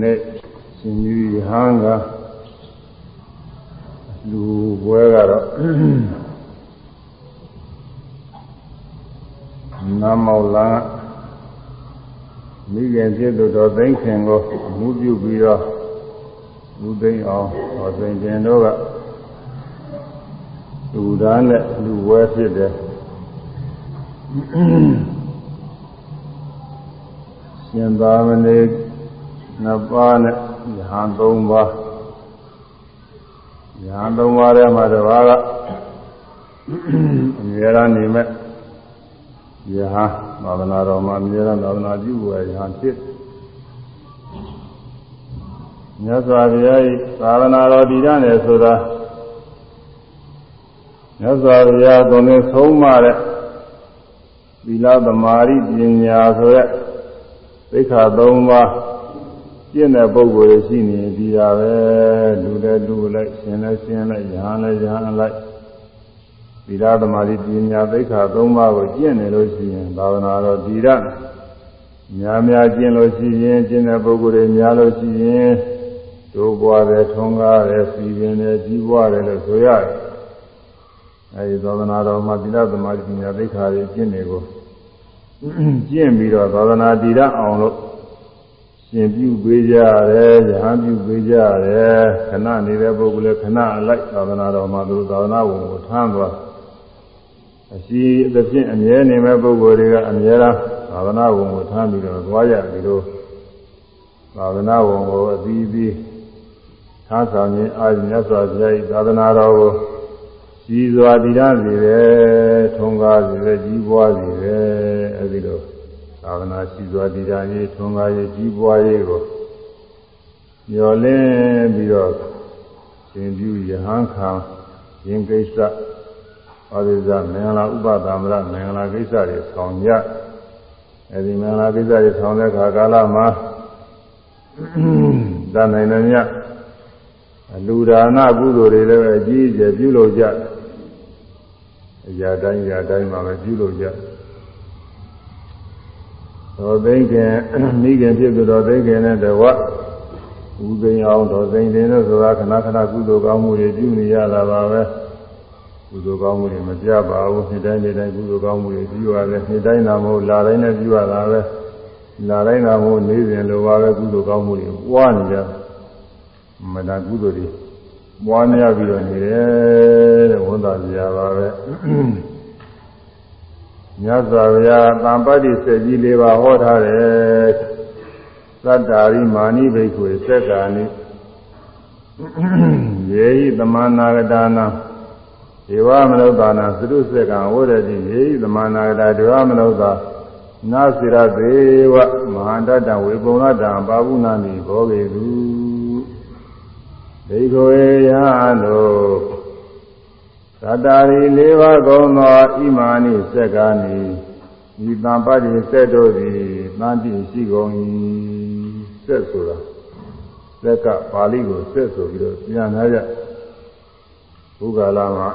နေ့ရှင်ကြီးဟန်းကလူပွဲကတော့နာမောလန်မိခင်ဖြစ်သူတော်သိန်းခင်ကိုမူပြုပြီးတော့လူသိန်းအောင်တော်သိန်းခင်တို့ကလူသားနဲ့လူဝဲဖြစ်တယ်ရှင်သာမဏေ နှစ်ပါးနဲ့ယဟန်သုံးပါးယဟန်သုံးပါးထဲမှာတစ်ပါးကအမြဲတမ်းနေမဲ့ယဟန်သာသနာတော်မှာအမြဲတမ်းသာသနာပြုဝယ်ယဟန်ဖြစ်မြတ်စွာဘုရား၏သာသနာတော်တည်ရတယ်ဆိုတာမြတ်စွာဘုရားကိုယ်နဲ့ဆုံးမတဲ့သီလသမာဓိပညာဆိုတဲ့သိက္ခာ၃ပါး ကျင့်တဲ့ပုဂ္ဂိုလ်ရှိနေဒီတာပဲလူလည်းလူလိုက်ရှင်လည်းရှင်လိုက်ယဟန်လည်းယဟန်လိုက်သီလသမာဓိပညာသိက္ခာ၃ပါးကိုကျင့်နေလို့ရှိရင်ဘာဝနာတော်ဒီရများများကျင့်လို့ရှိရင်ကျင့်တဲ့ပုဂ္ဂိုလ်တွေများလို့ရှိရင်တို့ပွားတယ်ထုံးကားတယ်စီပင်တယ်ကြီးပွားတယ်လို့ဆိုရတယ်အဲဒီသောသနာတော်မှာသီလသမာဓိပညာသိက္ခာတွေကျင့်နေကိုကျင့်ပြီးတော့သာသနာတည်ရအောင်လို့ ရှင်ပြုပေးကြရတယ်၊ယဟန်ပြုပေးကြရတယ်ခဏနေတဲ့ပုဂ္ဂိုလ်လည်းခဏအလိုက်သာသနာတော်မှာသူသာသနာဝင်ကိုထမ်းသွားအရှိအသဖြင့်အမြဲနေမဲ့ပုဂ္ဂိုလ်တွေကအမြဲတမ်းသာသနာဝင်ကိုထမ်းပြီးတော့သွားကြပြီးတော့သာသနာဝင်ကိုအသီးသီးထားဆောင်ခြင်းအာရုံမြတ်စွာဘုရား၏သာသနာတော်ကိုကြီးစွာတည်ရစေတယ်ထုံးကားစေတယ်ကြီးပွားစေတယ်အဲဒီလို သာသနာရှိစွာတည်ရရေးထုံးကားရေးကြီးပွားရေးကိုညှော်လင်းပြီးတော့ရှင်ပြုယဟန်ခံရင်ကိစ္စဩဒိသမင်္ဂလာဥပသမ္မရမင်္ဂလာကိစ္စတွေဆောင်ကြအဲဒီမင်္ဂလာကိစ္စတွေဆောင်တဲ့ခါကာလမှာသာနိုင်တယ်ညလူဒါနကုသိုလ်တွေလည်းအကြီးအကျယ်ပြုလုပ်ကြအရာတိုင်းအရာတိုင်းမှာပဲပြုလုပ်ကြ တော်သိခင်မိခင်ဖြစ်သူတော်သိခင်နဲ့တဝဥသိမ်းအောင်တော်သိခင်တို့ဆိုတာခဏခဏကုသိုလ်ကောင်းမှုတွေပြုနေရတာပါပဲကုသိုလ်ကောင်းမှုတွေမပြပါဘူးနှစ်တိုင်းနှစ်တိုင်းကုသိုလ်ကောင်းမှုတွေပြုရတယ်နှစ်တိုင်းသာမဟုတ်လာတိုင်းနဲ့ပြုရတာပဲလာတိုင်းသာမဟုတ်နေ့စဉ်လိုပါပဲကုသိုလ်ကောင်းမှုတွေပွားနေကြတယ်မတန်ကုသိုလ်တွေပွားများပြီးတော့နေတယ်တဲ့ဝန်သားစရာပါပဲ မြတ်စွာဘုရားတံပတ္တိစက်ကြီးလေးပါဟောထားတယ်သတ္တာရိမာနိဘိက္ခွေစက္ကာနိယေဟိသမနာဂတာနာဒေဝမနုဿာနာသရုစက္ကံဝရတိယေဟိသမနာဂတာဒေဝမနုဿာနာစိရသေးဝမဟာတတဝေပုံရတံပါဝုနာမိဘောဂေသူဒိဋ္ဌေယတို့ သတ္တာရီ၄ပါးကုံသောဣမာနိစက္ကာနိဤတံပတ္တိစက်တို့သည်သံတိရှိကုန်၏စက်ဆိုတာစက်ကပါဠိကိုစက်ဆိုပြီးတော့ပြန်လာကြဘုရားလာမှာ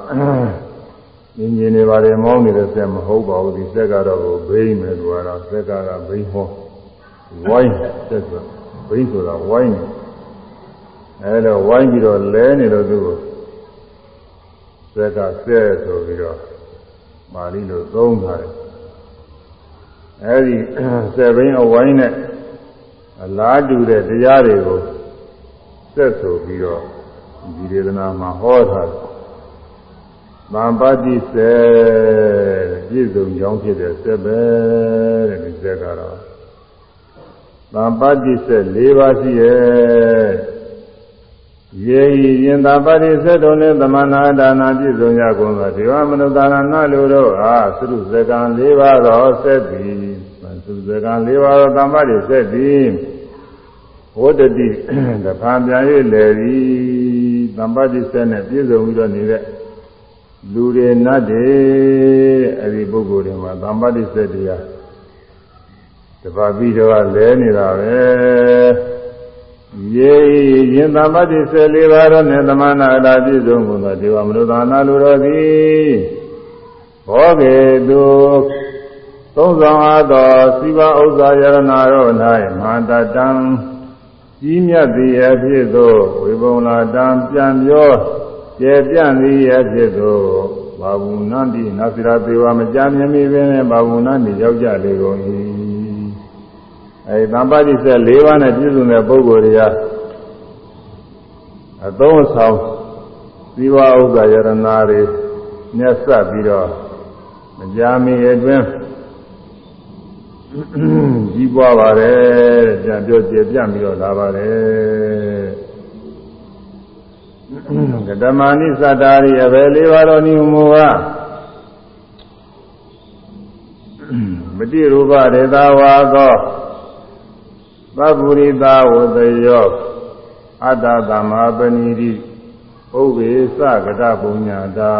မြင်မြင်နေပါတယ်မောင်းနေတဲ့စက်မဟုတ်ပါဘူးဒီစက်ကတော့ဘိန်းမယ်သူကတော့စက်ကကဘိန်းဟောဝိုင်းစက်ဆိုဘိန်းဆိုတာဝိုင်းနေအဲလိုဝိုင်းပြီးတော့လဲနေတော့သူ့ကို ဆက်ကဆဲဆိုပြီးတော့ပါဠိလိုသုံးထားတယ်အဲဒီဆယ်ဘင်းအဝိုင်းနဲ့အလားတူတဲ့တရားတွေကိုဆက်ဆိုပြီးတော့ဒီဒေသနာမှာဟောထားတယ်သံပါတိစေပြည့်စုံကြောင်းဖြစ်တဲ့ဆက်ပဲတဲ့ဒီဆက်ကတော့သံပါတိစေ၄ပါးရှိရဲ့ ယေဟိယင်သာပတိသတ္တုနဲ့သမနာဒါနာပြည့်စုံကြကုန်သောဒေဝမနုဿာနာလူတို့အားသုဇကံ၄ပါးသောဆက်သည်သုဇကံ၄ပါးသောသမ္ပါတိဆက်သည်ဝတ္တတိတဖန်ပြန်၍လေသည်သမ္ပါတိဆက်နဲ့ပြည့်စုံပြီးတော့နေတဲ့လူတွေနတ်တွေအဲဒီပုဂ္ဂိုလ်တွေမှာသမ္ပါတိဆက်တရားတပါးပြီးတော့လဲနေတာပဲ ယေရင်သမတ္တိ14ပါးသောနဲ့သမဏအတာပြည့်စုံကုန်သောဒေဝမနုဿာနာလူတော်သည်ဘောကေတုသုံးဆောင်အားသောစိဗဥစ္စာယရဏတို့၌မဟာတတံကြီးမြတ်သည်အဖြစ်သို့ဝေဘုံလာတံပြန်ပြောကျေပြန့်သည်အဖြစ်သို့ဘာဝုဏန္တိနသရသေဝမကြမြင်မိပင်ဘာဝုဏန္တိရောက်ကြလေကုန်၏ အဲဒီတမ္ပါတိဆက်၄ပါးနဲ့ပြည့်စုံတဲ့ပုဂ္ဂိုလ်တွေဟာအသုံးဆောင်သီဝဥစ္စာယရနာတွေမြတ်ဆက်ပြီးတော့မကြာမီအတွင်းကြီးပွားပါတယ်တဲ့ပြန်ပြောကျေပြန့်ပြီးတော့လာပါတယ်ကတမဏိသတ္တာရိအဘယ်လေးပါတော်နိမူကမတိရူပဒေသာဝါသော သဗ္ဗုရိတာဝတယောအတ္တသမပဏိတိဥပ္ပေသကတပုညတာ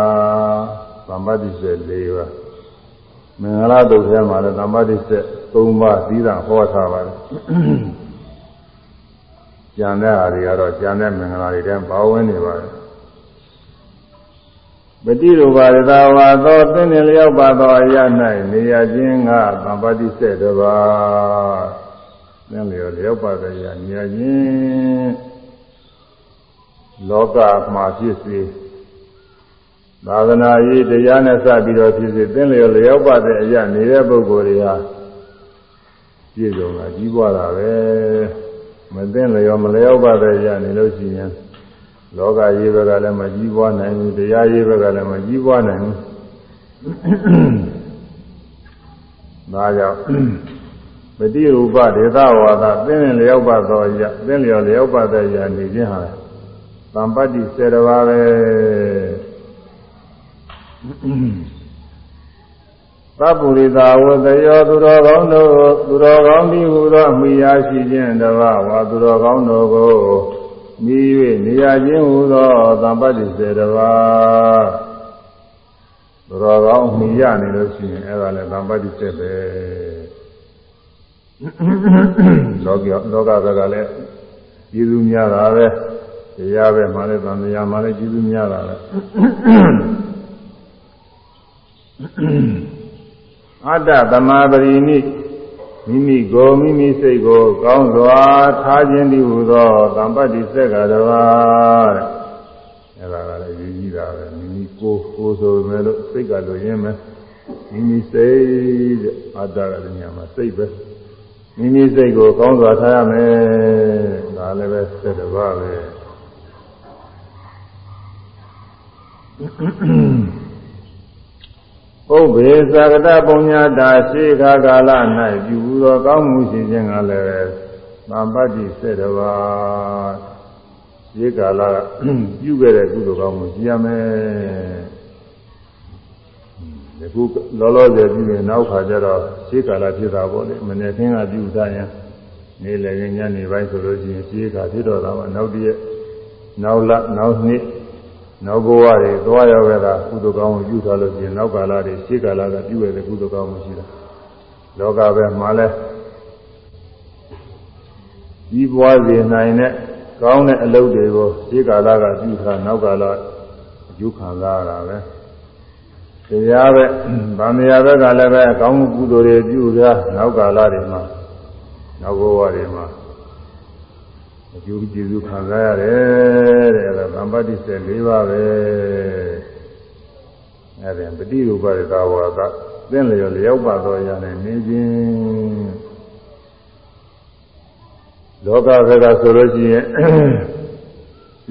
သမ္ပတိစေ၄ပါးမင်္ဂလာတုတ်ထဲမှာလည်းသမ္ပတိစေ၃ပါးသီးတာဟောထားပါတယ်ကျန်တဲ့ဟာတွေကတော့ကျန်တဲ့မင်္ဂလာတွေတည်းပါဝင်နေပါတယ်ပတိရူပါရသာဝါသောသင်္နေလျောက်ပါသောအရ၌နေရခြင်းကသမ္ပတိစေတပါး သင်လျောလျောက်ပါသောအရနေရခြင်းလောကမှာဖြစ်စေသာသနာရေးတရားနဲ့စပြီးတော့ဖြစ်စေသင်လျောလျောက်ပါတဲ့အရာနေတဲ့ပုဂ္ဂိုလ်တွေဟာပြည့်စုံတာကြီးပွားတာပဲမသိလျောမလျောက်ပါတဲ့အရာနေလို့ရှိရင်လောကရေးဘက်ကလည်းမကြီးပွားနိုင်ဘူးတရားရေးဘက်ကလည်းမကြီးပွားနိုင်ဘူးဒါကြောင့် ပฏิရူပဒေသဝါဒသင်လျောက်ပါသောအရာသင်လျောလျောက်ပါတဲ့အရာနေခြင်းဟာသံပတ္တိစေတပါးပဲသဗ္ဗုရိတာဝတယောသူတော်ကောင်းတို့သူတော်ကောင်းသည်ဟူသောအမိယာရှိခြင်းတပါးဝါသူတော်ကောင်းတို့ကိုမိ၍နေရခြင်းဟူသောသံပတ္တိစေတပါးသူတော်ကောင်းမိရနေလို့ရှိရင်အဲ့ဒါလည်းသံပတ္တိစေပဲ လောကလောကဘက်ကလည်းကျေးဇူးများတာပဲတရားပဲမှလည်းသံဃာမှလည်းကျေးဇူးများတာပဲအတ္တသမပရိနိမိမိကိုမိမိစိတ်ကိုကောင်းစွာထားခြင်းတည်းဟူသောသံပတ္တိစက်ကတပါးတဲ့အဲဒါကလည်းရည်ကြီးတာပဲမိမိကိုကိုဆိုမယ်လို့စိတ်ကလိုရင်းမယ်မိမိစိတ်တဲ့အတ္တကလည်းညမှာစိတ်ပဲ မိမိစိတ်ကိုကောင်းစွာထားရမယ်ဒါလည်းပဲစက်တပါးပဲဥပ္ပေသကတပုံညာတာရှိခါကာလ၌ပြုသောကောင်းမှုရှိခြင်းကလည်းသံပတ္တိစေတပါးရှိကာလပြုခဲ့တဲ့ကုသိုလ်ကောင်းမှုရှိရမယ် ဒီခုလောလောဆယ်ပြုရင်နောက်ခါကျတော့ရှိကာလဖြစ်တာပေါ့လေမနေ့ကင်းကပြုထားရင်နေ့လည်ညနေပိုင်းဆိုလို့ရှိရင်ရှိခါဖြစ်တော့တာမှနောက်တည့်နောက်လနောက်နှစ်နောက်ဘဝတွေသွားရောက်ရတာကုသိုလ်ကောင်းကိုပြုထားလို့ရှိရင်နောက်ကာလတွေရှေ့ကာလကပြုရတဲ့ကုသိုလ်ကောင်းမှုရှိတာလောကပဲမှာလဲကြီးပွားစေနိုင်တဲ့ကောင်းတဲ့အလုပ်တွေကိုရှေ့ကာလကပြုထားနောက်ကာလအကျိုးခံစားရတာပဲ တရားပဲဗာမယာဘက်ကလည်းပဲကောင်းမှုကုသိုလ်တွေပြုထားနောက်ကာလတွေမှာနောက်ဘဝတွေမှာအကျိုးကျေးဇူးခံစားရတယ်တဲ့အဲဒါဗမ္ပတိစေ၄ပါးပဲအဲဒီပฏิရူပရတာဝါကသင်လျော်လျောက်ပါတော်ရနဲ့နေခြင်းလောကဘက်ကဆိုလို့ရှိရင်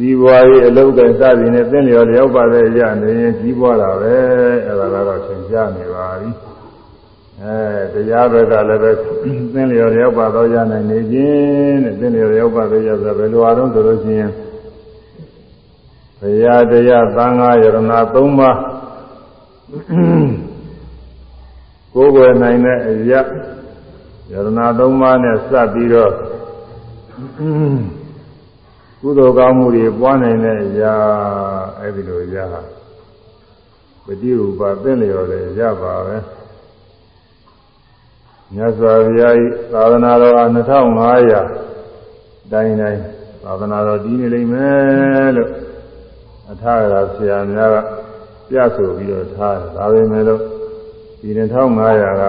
စီးပွားရေးအလုပ်ကိုစသည်နဲ့သင်လျော်လျောက်ပါတဲ့ရနေရင်ကြီးပွားတာပဲအဲဒါကတော့သင်ကြားနေပါပြီအဲတရားဘက်ကလည်းပဲသင်လျော်ရောက်ပါတော့ရနိုင်နေခြင်းတဲ့သင်လျော်ရောက်ပါတော့ရဆိုဘယ်လိုအားလုံးဆိုလို့ရှိရင်ဘုရားတရားသံဃာယရဏ၃ပါးကိုယ်ွယ်နိုင်တဲ့အရာယရဏ၃ပါးနဲ့စပ်ပြီးတော့ ကုသိုလ်ကောင်းမှုတွေပွားနိုင်တဲ့အရာအဲ့ဒီလိုရာပฏิရူပသင်လျော်လည်းရပါပဲမြတ်စွာဘုရား၏သာသနာတော်အား2500တိုင်းတိုင်းသာသနာတော်တည်နေလိမ့်မယ်လို့အထာရဆရာများကပြဆိုပြီးတော့ထားတယ်ဒါပေမဲ့လို့ဒီ2500က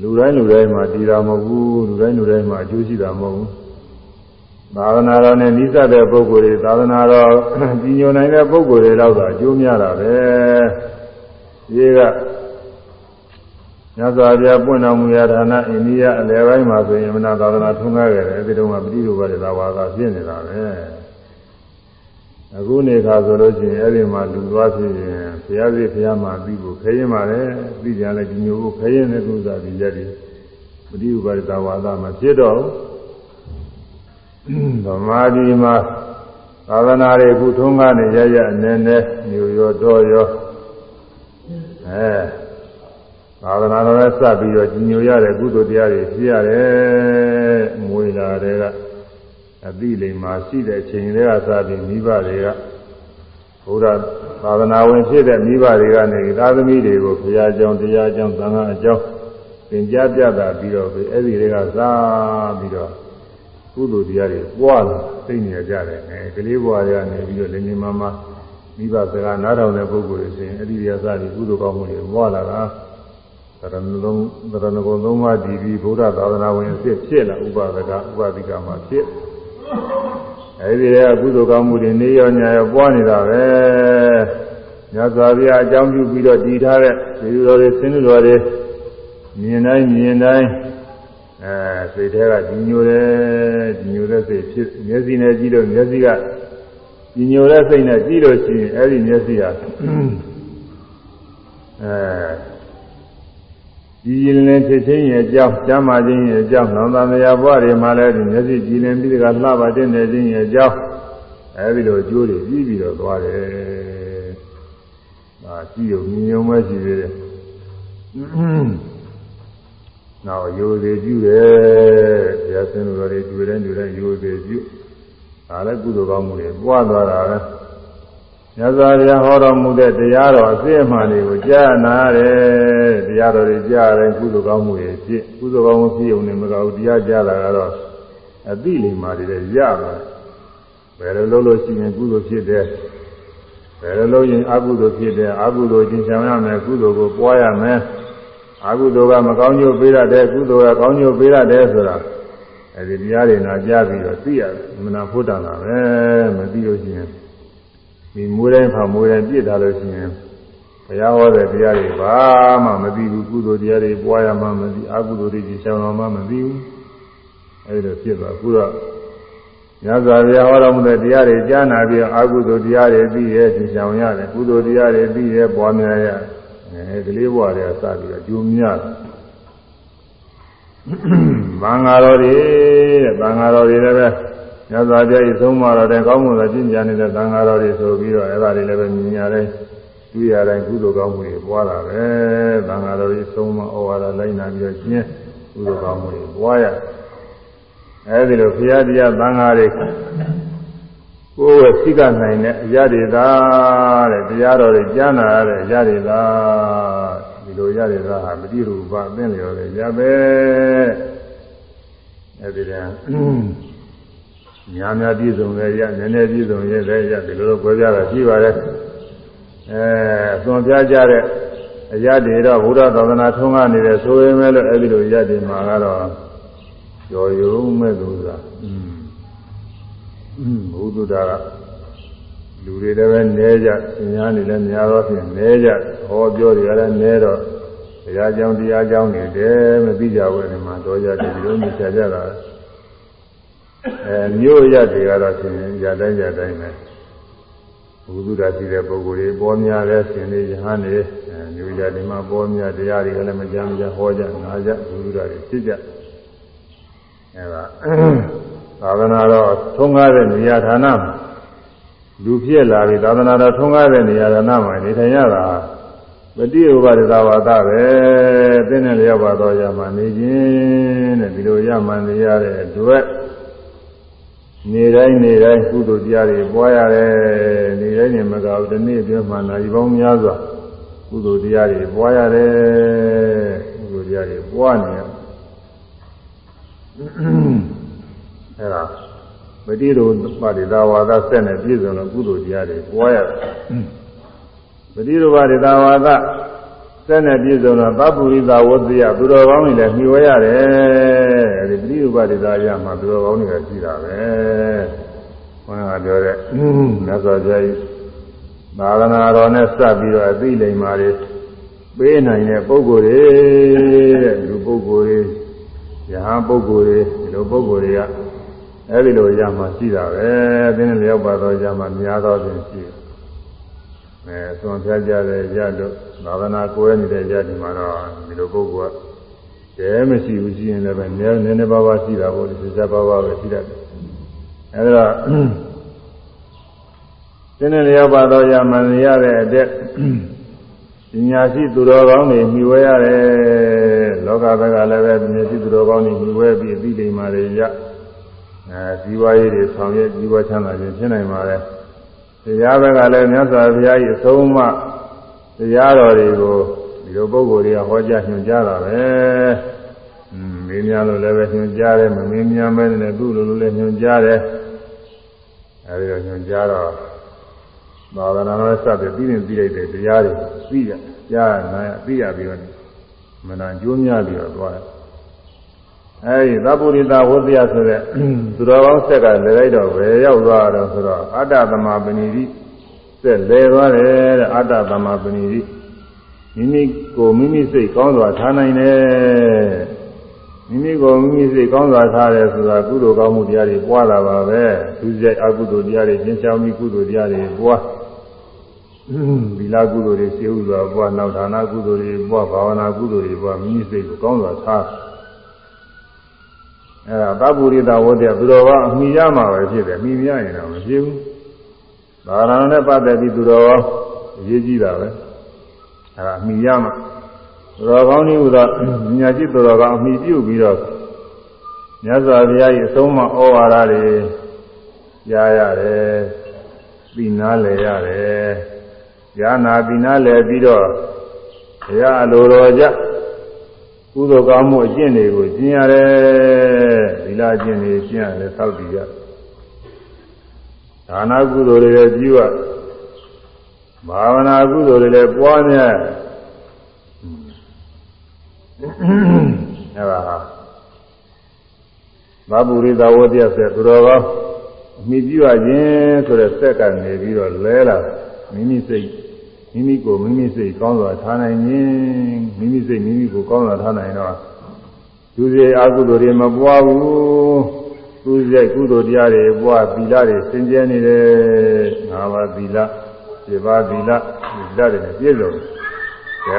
လူတိုင်းလူတိုင်းမှာတည်တာမဟုတ်ဘူးလူတိုင်းလူတိုင်းမှာအကျိုးရှိတာမဟုတ်ဘူး သာသနာတော်နဲ့နိစ္စတဲ့ပုဂ္ဂိုလ်တွေသာသနာတော်ကြီးညိုနိုင်တဲ့ပုဂ္ဂိုလ်တွေတော့အကျိုးများတာပဲဒီကမြတ်စွာဘုရားပွင့်တော်မူရာဌာနအိန္ဒိယအလယ်ပိုင်းမှာဆိုရင်မနာသာသနာထွန်းကားခဲ့တယ်အဲဒီတုန်းကပဋိဒုဘာတွေသာဝါကဖြစ်နေတာပဲအခုနေခါဆိုလို့ရှိရင်အဲ့ဒီမှာလူသွားဖြစ်ရင်ဘုရားစီဘုရားမှာပြီးဖို့ခရင်ပါလေပြီးကြလဲဒီမျိုးကိုခရင်တဲ့ကုသတိရက်ဒီပဋိဥပါဒသာဝါဒမှာဖြစ်တော့ သမာဓိမှာသာသနာတွေအခုထုံးကားနေရရအနေနဲ့မျိုးရောတော့ရောအဲသာသနာတော်နဲ့စပ်ပြီးတော့ကြီးညိုရတဲ့ကုသိုလ်တရားတွေဖြစ်ရတယ်မွေလာတဲ့ကအသိလိမ္မာရှိတဲ့ချိန်တွေကစပြီးမိဘတွေကဘုရားသာသနာဝင်ဖြစ်တဲ့မိဘတွေကနေသာသမီတွေကိုဘုရားကြောင့်တရားကြောင့်သံဃာအကြောင်းသင်ကြားပြတာပြီးတော့အဲ့ဒီတွေကစားပြီးတော့ ကုသိုလ်တရားတွေပွားလာသိနေကြတယ်အဲကလေးဘွားတွေကနေပြီးတော့လင်းလင်းမမမိဘစကားနားထောင်တဲ့ပုဂ္ဂိုလ်တွေဆိုရင်အဲ့ဒီတွေကစားပြီးကုသိုလ်ကောင်းမှုတွေပွားလာတာသရဏလုံးသရဏဂုံသုံးပါးတည်ပြီးဘုရားသာသနာဝင်အဖြစ်ဖြစ်လာဥပဒကဥပဒိကမှာဖြစ်အဲဒီရဲ့ကုသိုလ်ကောင်းမှုတွေနေရောညာရောပွားနေတာပဲညဇာပြအကြောင်းပြုပြီးတော့တည်ထားတဲ့ဒီလိုတော်တွေဆင်းရဲတော်တွေမြင်တိုင်းမြင်တိုင်းအဲ စိတ်ထဲကကြီးညိုတယ်ကြီးညိုတဲ့စိတ်ဖြစ်မျက်စိနဲ့ကြည့်လို့မျက်စိကကြီးညိုတဲ့စိတ်နဲ့ကြည့်လို့ရှိရင်အဲဒီမျက်စိဟာအဲကြည်ရင်လည်းဖြစ်ချင်းရဲ့အကြောင်းကျမ်းမာခြင်းရဲ့အကြောင်းနောင်တမယာဘဝတွေမှာလည်းဒီမျက်စိကြည်လင်ပြီးတကလှပါတဲ့နေခြင်းရဲ့အကြောင်းအဲဒီလိုအကျိုးတွေပြီးပြီးတော့သွားတယ်။ဒါကြည့်ရုံမြင်ုံပဲရှိသေးတယ်။ နောက်ရိုသေပြုတယ်။ဘုရားဆင်းတော်တွေတွေ့တဲ့တွေ့တဲ့ရိုသေပြု။ဒါလည်းကုသိုလ်ကောင်းမှုတွေပွားသွားတာပဲ။မြတ်စွာဘုရားဟောတော်မူတဲ့တရားတော်အစစ်အမှန်တွေကိုကြားနာတယ်တရားတော်တွေကြားရင်ကုသိုလ်ကောင်းမှုတွေဖြစ်ကုသိုလ်ကောင်းမှုဖြစ်ုံနဲ့မကဘူးတရားကြားတာကတော့အသိလိမ္မာတွေလည်းရပါတယ်ဘယ်လိုလုပ်လို့ရှိရင်ကုသိုလ်ဖြစ်တယ်ဘယ်လိုလုပ်ရင်အကုသိုလ်ဖြစ်တယ်အကုသိုလ်ကျင်ဆောင်ရမယ်ကုသိုလ်ကိုပွားရမယ် အကုသိုလ်ကမကောင်းကျိုးပေးရတယ်ကုသိုလ်ကကောင်းကျိုးပေးရတယ်ဆိုတာအဲဒီတရားတွေနာကြားပြီးတော့သိရတယ်မနာဖို့တန်တာပဲမသိလို့ရှိရင်ဒီမွေးတိုင်းဖာမွေးတိုင်းပြစ်ထားလို့ရှိရင်ဘုရားဟောတဲ့တရားတွေဘာမှမသိဘူးကုသိုလ်တရားတွေပွားရမှမသိအကုသိုလ်တွေကြီးရှောင်တော်မှမသိဘူးအဲဒီလိုဖြစ်သွားအခုတော့ညဇာဘုရားဟောတော်မူတဲ့တရားတွေကြားနာပြီးအကုသိုလ်တရားတွေသိရဲ့ကြီးရှောင်ရတယ်ကုသိုလ်တရားတွေသိရဲ့ပွားများရ အဲဒီလေးဘဝတွေကစပြီးတော့ကျိုးများတယ်ဘင်္ဂါတော်တွေတဲ့ဘင်္ဂါတော်တွေလည်းပဲညဇာပြည့်သုံးပါတော့တဲ့ကောင်းမှုသာကျင့်ကြံနေတဲ့သံဃာတော်တွေဆိုပြီးတော့အဲ့ဒါတွေလည်းပဲမြင်ရတဲ့တွေ့ရတဲ့ကုသိုလ်ကောင်းမှုတွေပွားတာပဲသံဃာတော်တွေသုံးမဩဝါဒလိုက်နာပြီးတော့ကျင့်ကုသိုလ်ကောင်းမှုတွေပွားရအဲ့ဒီလိုဘုရားတရားသံဃာတွေ ကိုယ်ဝသိကနိုင်တဲ့အရာတွေသာတဲ့တရားတော်တွေကြားနာရတဲ့အရာတွေသာဒီလိုရတဲ့သာဟာပฏิရူပအသင်လျော်တယ်ရပဲအဲ့ဒီတည်းများများပြည့်စုံရဲ့ရနည်းနည်းပြည့်စုံရဲ့လည်းရဒီလိုလိုကြွယ်ကြတာရှိပါတယ်အဲသွန်ပြကြတဲ့အရာတွေတော့ဘုရားသာသနာထုံးကားနေတယ်ဆိုရင်လည်းအဲ့ဒီလိုရတဲ့မှာကတော့ကျော်ယုံမဲ့သူသာ อืมဘုဒ္ဓတာကလူတွေလည်းပဲနဲကြသင်များနေလည်းများတော့ဖြင့်နဲကြဟောပြောတွေကလည်းနဲတော့တရားကြောင်းတရားကြောင်းနေတယ်မသိကြဘူးဒီမှာတော့ကြတယ်ဒီလိုမြင်ကြကြတာအဲမြို့ရတွေကတော့ရှင်ရတိုင်းရတိုင်းပဲဘုသူတာရှိတဲ့ပုဂ္ဂိုလ်တွေပေါ်များတဲ့ရှင်တွေယဟန်တွေအဲမြို့ရတွေမှာပေါ်များတရားတွေကလည်းမကြမ်းမကြဟောကြနာကြဘုသူတာတွေဖြစ်ကြအဲဒါ သာသနာတော်ထုံးကားတဲ့နေရာဌာနမှာလူဖြစ်လာပြီသာသနာတော်ထုံးကားတဲ့နေရာဌာနမှာနေထိုင်ရတာပฏิဥပါဒသာဝတာပဲသင်တဲ့လျောက်ပါတော့ရမှနေခြင်းတဲ့ဒီလိုရမှနေရတဲ့အတွက်နေတိုင်းနေတိုင်းကုသိုလ်တရားတွေပွားရတယ်နေတိုင်းနေမကဘူးဒီနေ့ပြောမှနာရီပေါင်းများစွာကုသိုလ်တရားတွေပွားရတယ်ကုသိုလ်တရားတွေပွားနေရ အဲ့ဒါပတိတို့ပါတိသာဝါဒဆက်နဲ့ပြည့်စုံလို့ကုသိုလ်တရားတွေပွားရတယ်ပတိတို့ပါတိသာဝါဒဆက်နဲ့ပြည့်စုံတော့သဗ္ဗုရိသာဝတ္တယသူတော်ကောင်းတွေလည်းမြှွေရတယ်အဲဒီအဲဒီပရိဥပဒေသာရမှာသူတော်ကောင်းတွေကရှိတာပဲဘုရားကပြောတဲ့မြတ်စွာဘုရားကြီးသာသနာတော်နဲ့စပ်ပြီးတော့အသိလိမ္မာတွေပေးနိုင်တဲ့ပုဂ္ဂိုလ်တွေတဲ့လူပုဂ္ဂိုလ်တွေယဟန်ပုဂ္ဂိုလ်တွေဒီလိုပုဂ္ဂိုလ်တွေက အဲဒီလိုရမှာရှိတာပဲအသင်းလျောက်ပါတော့ရမှာများတော့ပြင်ရှိတယ်အဲသွန်ဖြတ်ကြတဲ့ရလို့သာသနာကိုယ်နေတဲ့ရဒီမှာတော့ဒီလိုပုဂ္ဂိုလ်ကကျဲမရှိဘူးရှိရင်လည်းပဲနည်းနည်းပါးပါးရှိတာပေါ့ဒီစက်ပါးပါးပဲရှိတတ်တယ်အဲဒါသင်္နေလျောက်ပါတော့ရမှန်ရတဲ့အတဲ့ပညာရှိသူတော်ကောင်းတွေမြှဝဲရတယ်လောကဘက်ကလည်းပဲပညာရှိသူတော်ကောင်းတွေမြှဝဲပြီးအသိလိမ္မာတွေရ အဲဇီဝရေးတွေဆောင်ရွက်ဇီဝချမ်းသာခြင်းဖြစ်နိုင်ပါလေတရားဘက်ကလည်းမြတ်စွာဘုရားကြီးအဆုံးအမတရားတော်တွေကိုဒီလိုပုဂ္ဂိုလ်တွေကဟောကြားညွှန်ကြားတာပဲ။อืมမင်းများလို့လည်းပဲညွှန်ကြားတယ်မမင်းများမဲနဲ့သူ့လိုလိုလည်းညွှန်ကြားတယ်။အဲဒီတော့ညွှန်ကြားတော့သာသနာ့ရဲ့စတဲ့ပြီးရင်ပြီးလိုက်တဲ့တရားတွေသိရကြားနာရသိရပြီးတော့မနာကျိုးများပြီးတော့သွားတယ်။ အဲဒီသဗ္ဗုရိတဝုဒ္ဒယဆိုတဲ့သူတော်ကောင်းဆက်ကလည်းလိုက်တော့ဘယ်ရောက်သွားတော့ဆိုတော့အတ္တသမပဏိတိဆက်လဲသွားတယ်တဲ့အတ္တသမပဏိတိမိမိကိုမိမိစိတ်ကောင်းစွာထားနိုင်တယ်မိမိကိုမိမိစိတ်ကောင်းစွာထားတယ်ဆိုတာကုသိုလ်ကောင်းမှုတရားတွေပွားတာပါပဲသူစိတ်အကုသိုလ်တရားတွေကျင့်ဆောင်ပြီးကုသိုလ်တရားတွေပွားသီလကုသိုလ်တွေရှင်းဥစွာပွားနောက်ဌာနကုသိုလ်တွေပွားဘာဝနာကုသိုလ်တွေပွားမိမိစိတ်ကိုကောင်းစွာထား အဲဒါသဗ္ဗုရိတဝတ္တသူတော်ကအမိရမှာပဲဖြစ်တယ်မိမရရင်တော့မဖြစ်ဘူးဒါရဏနဲ့ပတ်သက်ပြီးသူတော်အရေးကြီးတာပဲအဲဒါအမိရမှာသူတော်ကောင်းကြီးဟူသောညာจิตသူတော်ကအမိပြုပြီးတော့မြတ်စွာဘုရားကြီးအဆုံးအမဩဝါဒတွေကြားရတယ်သိနာလဲရတယ်ကြားနာသိနာလဲပြီးတော့ဘုရားအလိုတော်ကြ ကုသိုလ်ကောင်းမှုအကျင့်တွေကိုကျင့်ရတယ်သီလကျင့်တွေကျင့်ရတယ်သောက်တည်ရဒါနာကုသိုလ်တွေလည်းပြုရဘာဝနာကုသိုလ်တွေလည်းပွားများအဲဒါဟာဘာပုရိသဝတ္တဆက်သူတော်ကောအမိပြုရခြင်းဆိုတဲ့စက်ကနေပြီးတော့လဲလာမိမိစိတ် မိမိကိုမိမိစိတ်ကောင်းစွာထားနိုင်ခြင်းမိမိစိတ်မိမိကိုကောင်းစွာထားနိုင်တော့သူစိတ်အကုသိုလ်တွေမပွားဘူးသူစိတ်ကုသိုလ်တရားတွေပွားသီလတွေစင်ကြဲနေတယ်ငါးပါးသီလ7ပါးသီလသီလတွေနဲ့ပြည့်စုံတယ်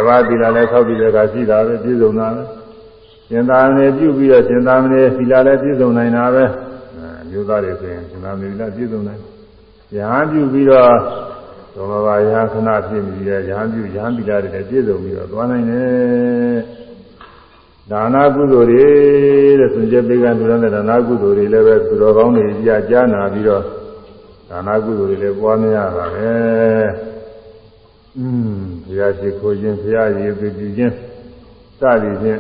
7ပါးသီလလည်းဆောက်တည်တဲ့ကရှိတာပဲပြည့်စုံတာပဲရှင်သာမဏေပြုပြီးတော့ရှင်သာမဏေသီလလည်းပြည့်စုံနိုင်တာပဲမျိုးသားတွေဆိုရင်ရှင်သာမဏေသီလပြည့်စုံနိုင်ရဟန်းပြုပြီးတော့ သောမဘာယဟခဏဖြစ်ပြီးရရဟန်းပြုရဟန်းသီလတွေလည်းပြည့်စုံပြီးတော့သွားနိုင်တယ်ဒါနာကုသိုလ်တွေတဲ့ဆွန်ကျက်ပေကံလူရတဲ့ဒါနာကုသိုလ်တွေလည်းပဲသူတော်ကောင်းတွေကြာကြားနာပြီးတော့ဒါနာကုသိုလ်တွေလည်းပွားများတာပဲอืมဘုရားရှိခိုးခြင်းဘုရားရည်သူကြည်ခြင်းစသည်ဖြင့်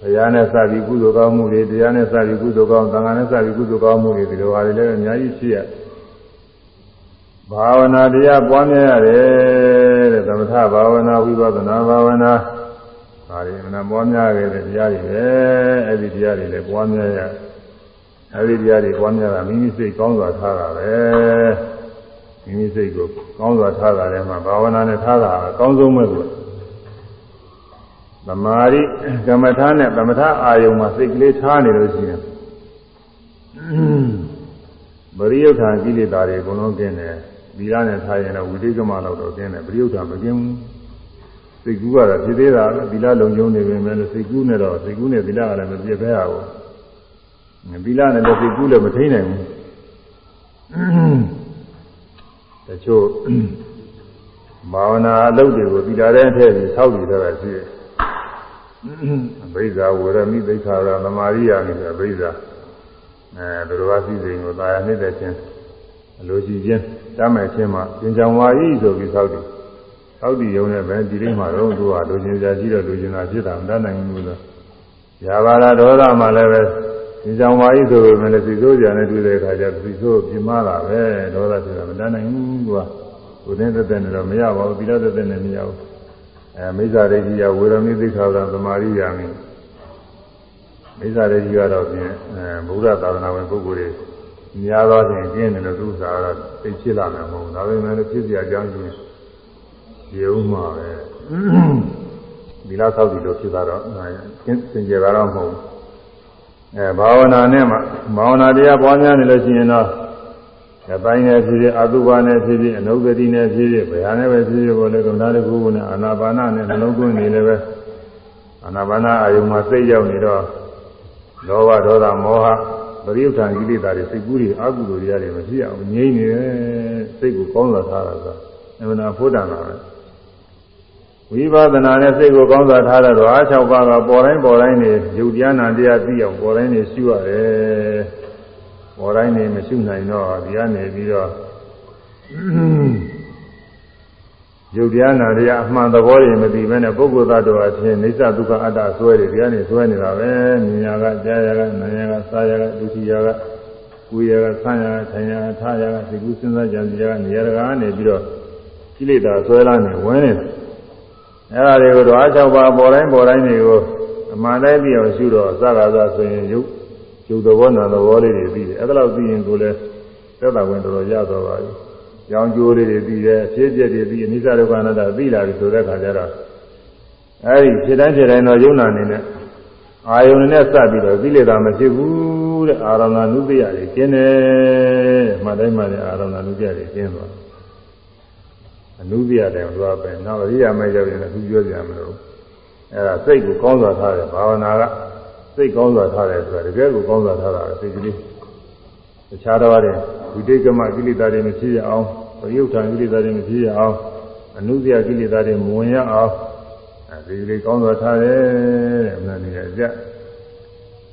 ဘုရားနဲ့စသည်ကုသိုလ်ကောင်းမှုတွေတရားနဲ့စသည်ကုသိုလ်ကောင်းသံဃာနဲ့စသည်ကုသိုလ်ကောင်းမှုတွေဒီလိုဟာတွေလည်းအများကြီးရှိရ ဘာဝနာတရားပွားများရတယ်တဲ့သမထဘာဝနာဝိပဿနာဘာဝနာဒါတွေမနာပွားများခဲ့တဲ့တရားတွေပဲအဲ့ဒီတရားတွေလည်းပွားများရအဲ့ဒီတရားတွေပွားများတာမိမိစိတ်ကောင်းစွာထားတာပဲမိမိစိတ်ကိုကောင်းစွာထားတာလည်းမှဘာဝနာနဲ့ထားတာအကောင်းဆုံးပဲလို့သမာဓိကမ္မထာနဲ့သမထအာယုံမှာစိတ်ကလေးထားနေလို့ရှိရင်ပရိယုထာကိလေသာတွေအကုန်လုံးကျင်းတယ် ဒီလားနဲ့ထားရင်တော့ဝိတိကမလောက်တော့ကျင်းတယ်ပရိယုထာမကျင်းဘူးစိတ်ကူးကတော့ဖြစ်သေးတာသီလလုံခြုံနေပေမဲ့စိတ်ကူးနဲ့တော့စိတ်ကူးနဲ့သီလကလည်းမပြည့်ပဲရဘူးသီလနဲ့လည်းစိတ်ကူးလည်းမထိနိုင်ဘူးတချို့ဘာဝနာအလုပ်တွေကိုသီလတဲ့ထည့်ပြီးဆောက်တည်ထားတာရှိတယ်ဘိဇာဝရမိသိခါရသမာရိယာနေဆိုဘိဇာအဲသူတော်ဘာစည်းစိမ်ကိုတာယာနေတဲ့ချင်းအလိုရှိချင်း တမ်းမဲ့ချင်းမှာသင်္ကြန်ဝါဤဆိုပြီးဆောက်တည်သောက်တည်ရုံနဲ့ပဲဒီလိမ့်မှာတော့သူကလူချင်းကြရှိတော့လူချင်းသာဖြစ်တာမတတ်နိုင်ဘူးလို့။ရာဘာလာဒေါသမှလည်းပဲဒီကြောင်ပါဤဆိုပေမဲ့လည်းစီစိုးကြနဲ့တွေ့တဲ့အခါကျစီစိုးပြင်းမလာပဲဒေါသဆိုတာမတတ်နိုင်ဘူးသူကကိုယ်နဲ့သက်သက်နဲ့တော့မရပါဘူးသီလသက်သက်နဲ့မရဘူး။အဲမိစ္ဆာဒိဋ္ဌိယဝေရမိသိက္ခာပဒသမာရိယာမိမိစ္ဆာတွေကြီးကတော့ဖြင့်အဲဘုရားသာသနာဝင်ပုဂ္ဂိုလ်တွေ များတော့ရင်ကျင်းတယ်လို့သူဥစားကသိဖြစ်လာမှာမဟုတ်ဘူးဒါပေမဲ့လည်းဖြစ်စရာအကြောင်းကြီးရေဥမှာပဲဒီလောက်သောက်ဒီလိုဖြစ်တာတော့ကျင်းစင်ကြယ်တာတော့မဟုတ်ဘူးအဲဘာဝနာနဲ့မှဘာဝနာတရားပွားများနေလို့ရှိရင်တော့အပိုင်းနဲ့ဖြစ်ဖြစ်အတုပါနဲ့ဖြစ်ဖြစ်အနုဂတိနဲ့ဖြစ်ဖြစ်ဗျာနဲ့ပဲဖြစ်ဖြစ်ပေါ်လေကမ္မနာတစ်ခုခုနဲ့အာနာပါနနဲ့နှလုံးသွင်းနေလည်းပဲအာနာပါနအာယုံမှာစိတ်ရောက်နေတော့လောဘဒေါသမောဟ ပရိယုထံကိလေသာတွေစိတ်ကူးတွေအကုသိုလ်တွေရတယ်မဖြစ်အောင်ငြိမ့်နေတယ်စိတ်ကိုကောင်းစွာထားတာကအမှန်တရားဖို့တန်တာပဲဝိပဿနာနဲ့စိတ်ကိုကောင်းစွာထားတဲ့တော့အား၆ပါးကပေါ်တိုင်းပေါ်တိုင်းနေယုတ်တရားနာတရားသိအောင်ပေါ်တိုင်းနေရှုရတယ်ပေါ်တိုင်းနေမရှုနိုင်တော့ဒီကနေပြီးတော့ ယုတ်တရားနာတရားအမှန်သဘောတွေမသိဘဲနဲ့ပုဂ္ဂိုလ်သတ္တဝါချင်းနေသဒုက္ခအတ္တဆွဲတယ်ဒီကနေဆွဲနေတာပဲမြင်ရကကြားရကနားရကစားရကဒုတိယကကိုယ်ရကဆန်းရကထိုင်ရကထားရကသိကုစဉ်းစားကြံစည်ရကနေရာကနေပြီးတော့ကိလေသာဆွဲလာနေဝင်နေအဲ့ဒါတွေကိုတော့အ၆ပါးပေါ်တိုင်းပေါ်တိုင်းတွေကိုအမှန်တိုင်းသိအောင်ရှုတော့စကားသာဆိုရင်ယုတ်ယုတ်သဘောနာသဘောလေးတွေသိတယ်အဲ့ဒါလောက်သိရင်ကိုလည်းသက်သာဝင်တော်တော်ရသွားပါပြီ ကြောင်းကျိုးလေးတွေပြီးတယ်ဖြည့်ပြက်တွေပြီးအနိစ္စဒုက္ခအနတ္တသိလာပြီဆိုတဲ့ခါကျတော့အဲဒီဖြစ်တိုင်းဖြစ်တိုင်းတော့ယုံနာနေနဲ့အာယုန်နဲ့စပ်ပြီးတော့သိလေတာမရှိဘူးတဲ့အာရဏနုပ္ပယတွေကျင်းတယ်မှတ်တိုင်းမှလည်းအာရဏနုပ္ပယတွေကျင်းသွားအနုပ္ပယတယ်သွားပဲနောက်အရိယာမဲရောက်ရင်လည်းသူပြောကြမလို့အဲဒါစိတ်ကိုကောင်းစွာထားတယ်ဘာဝနာကစိတ်ကောင်းစွာထားတယ်ဆိုတာတကယ်ကိုကောင်းစွာထားတာစိတ်ကလေးတခြားတော့တဲ့ဝိတိကမကိလေသာတွေမဖြစ်ရအောင် ပရိယုထံကိလေသာတွေမဖြစ်ရအောင်အနုဇယကိလေသာတွေမဝင်ရအောင်အဲဒီလေးကောင်းစွာထားတယ်တဲ့အမှန်တရားကြ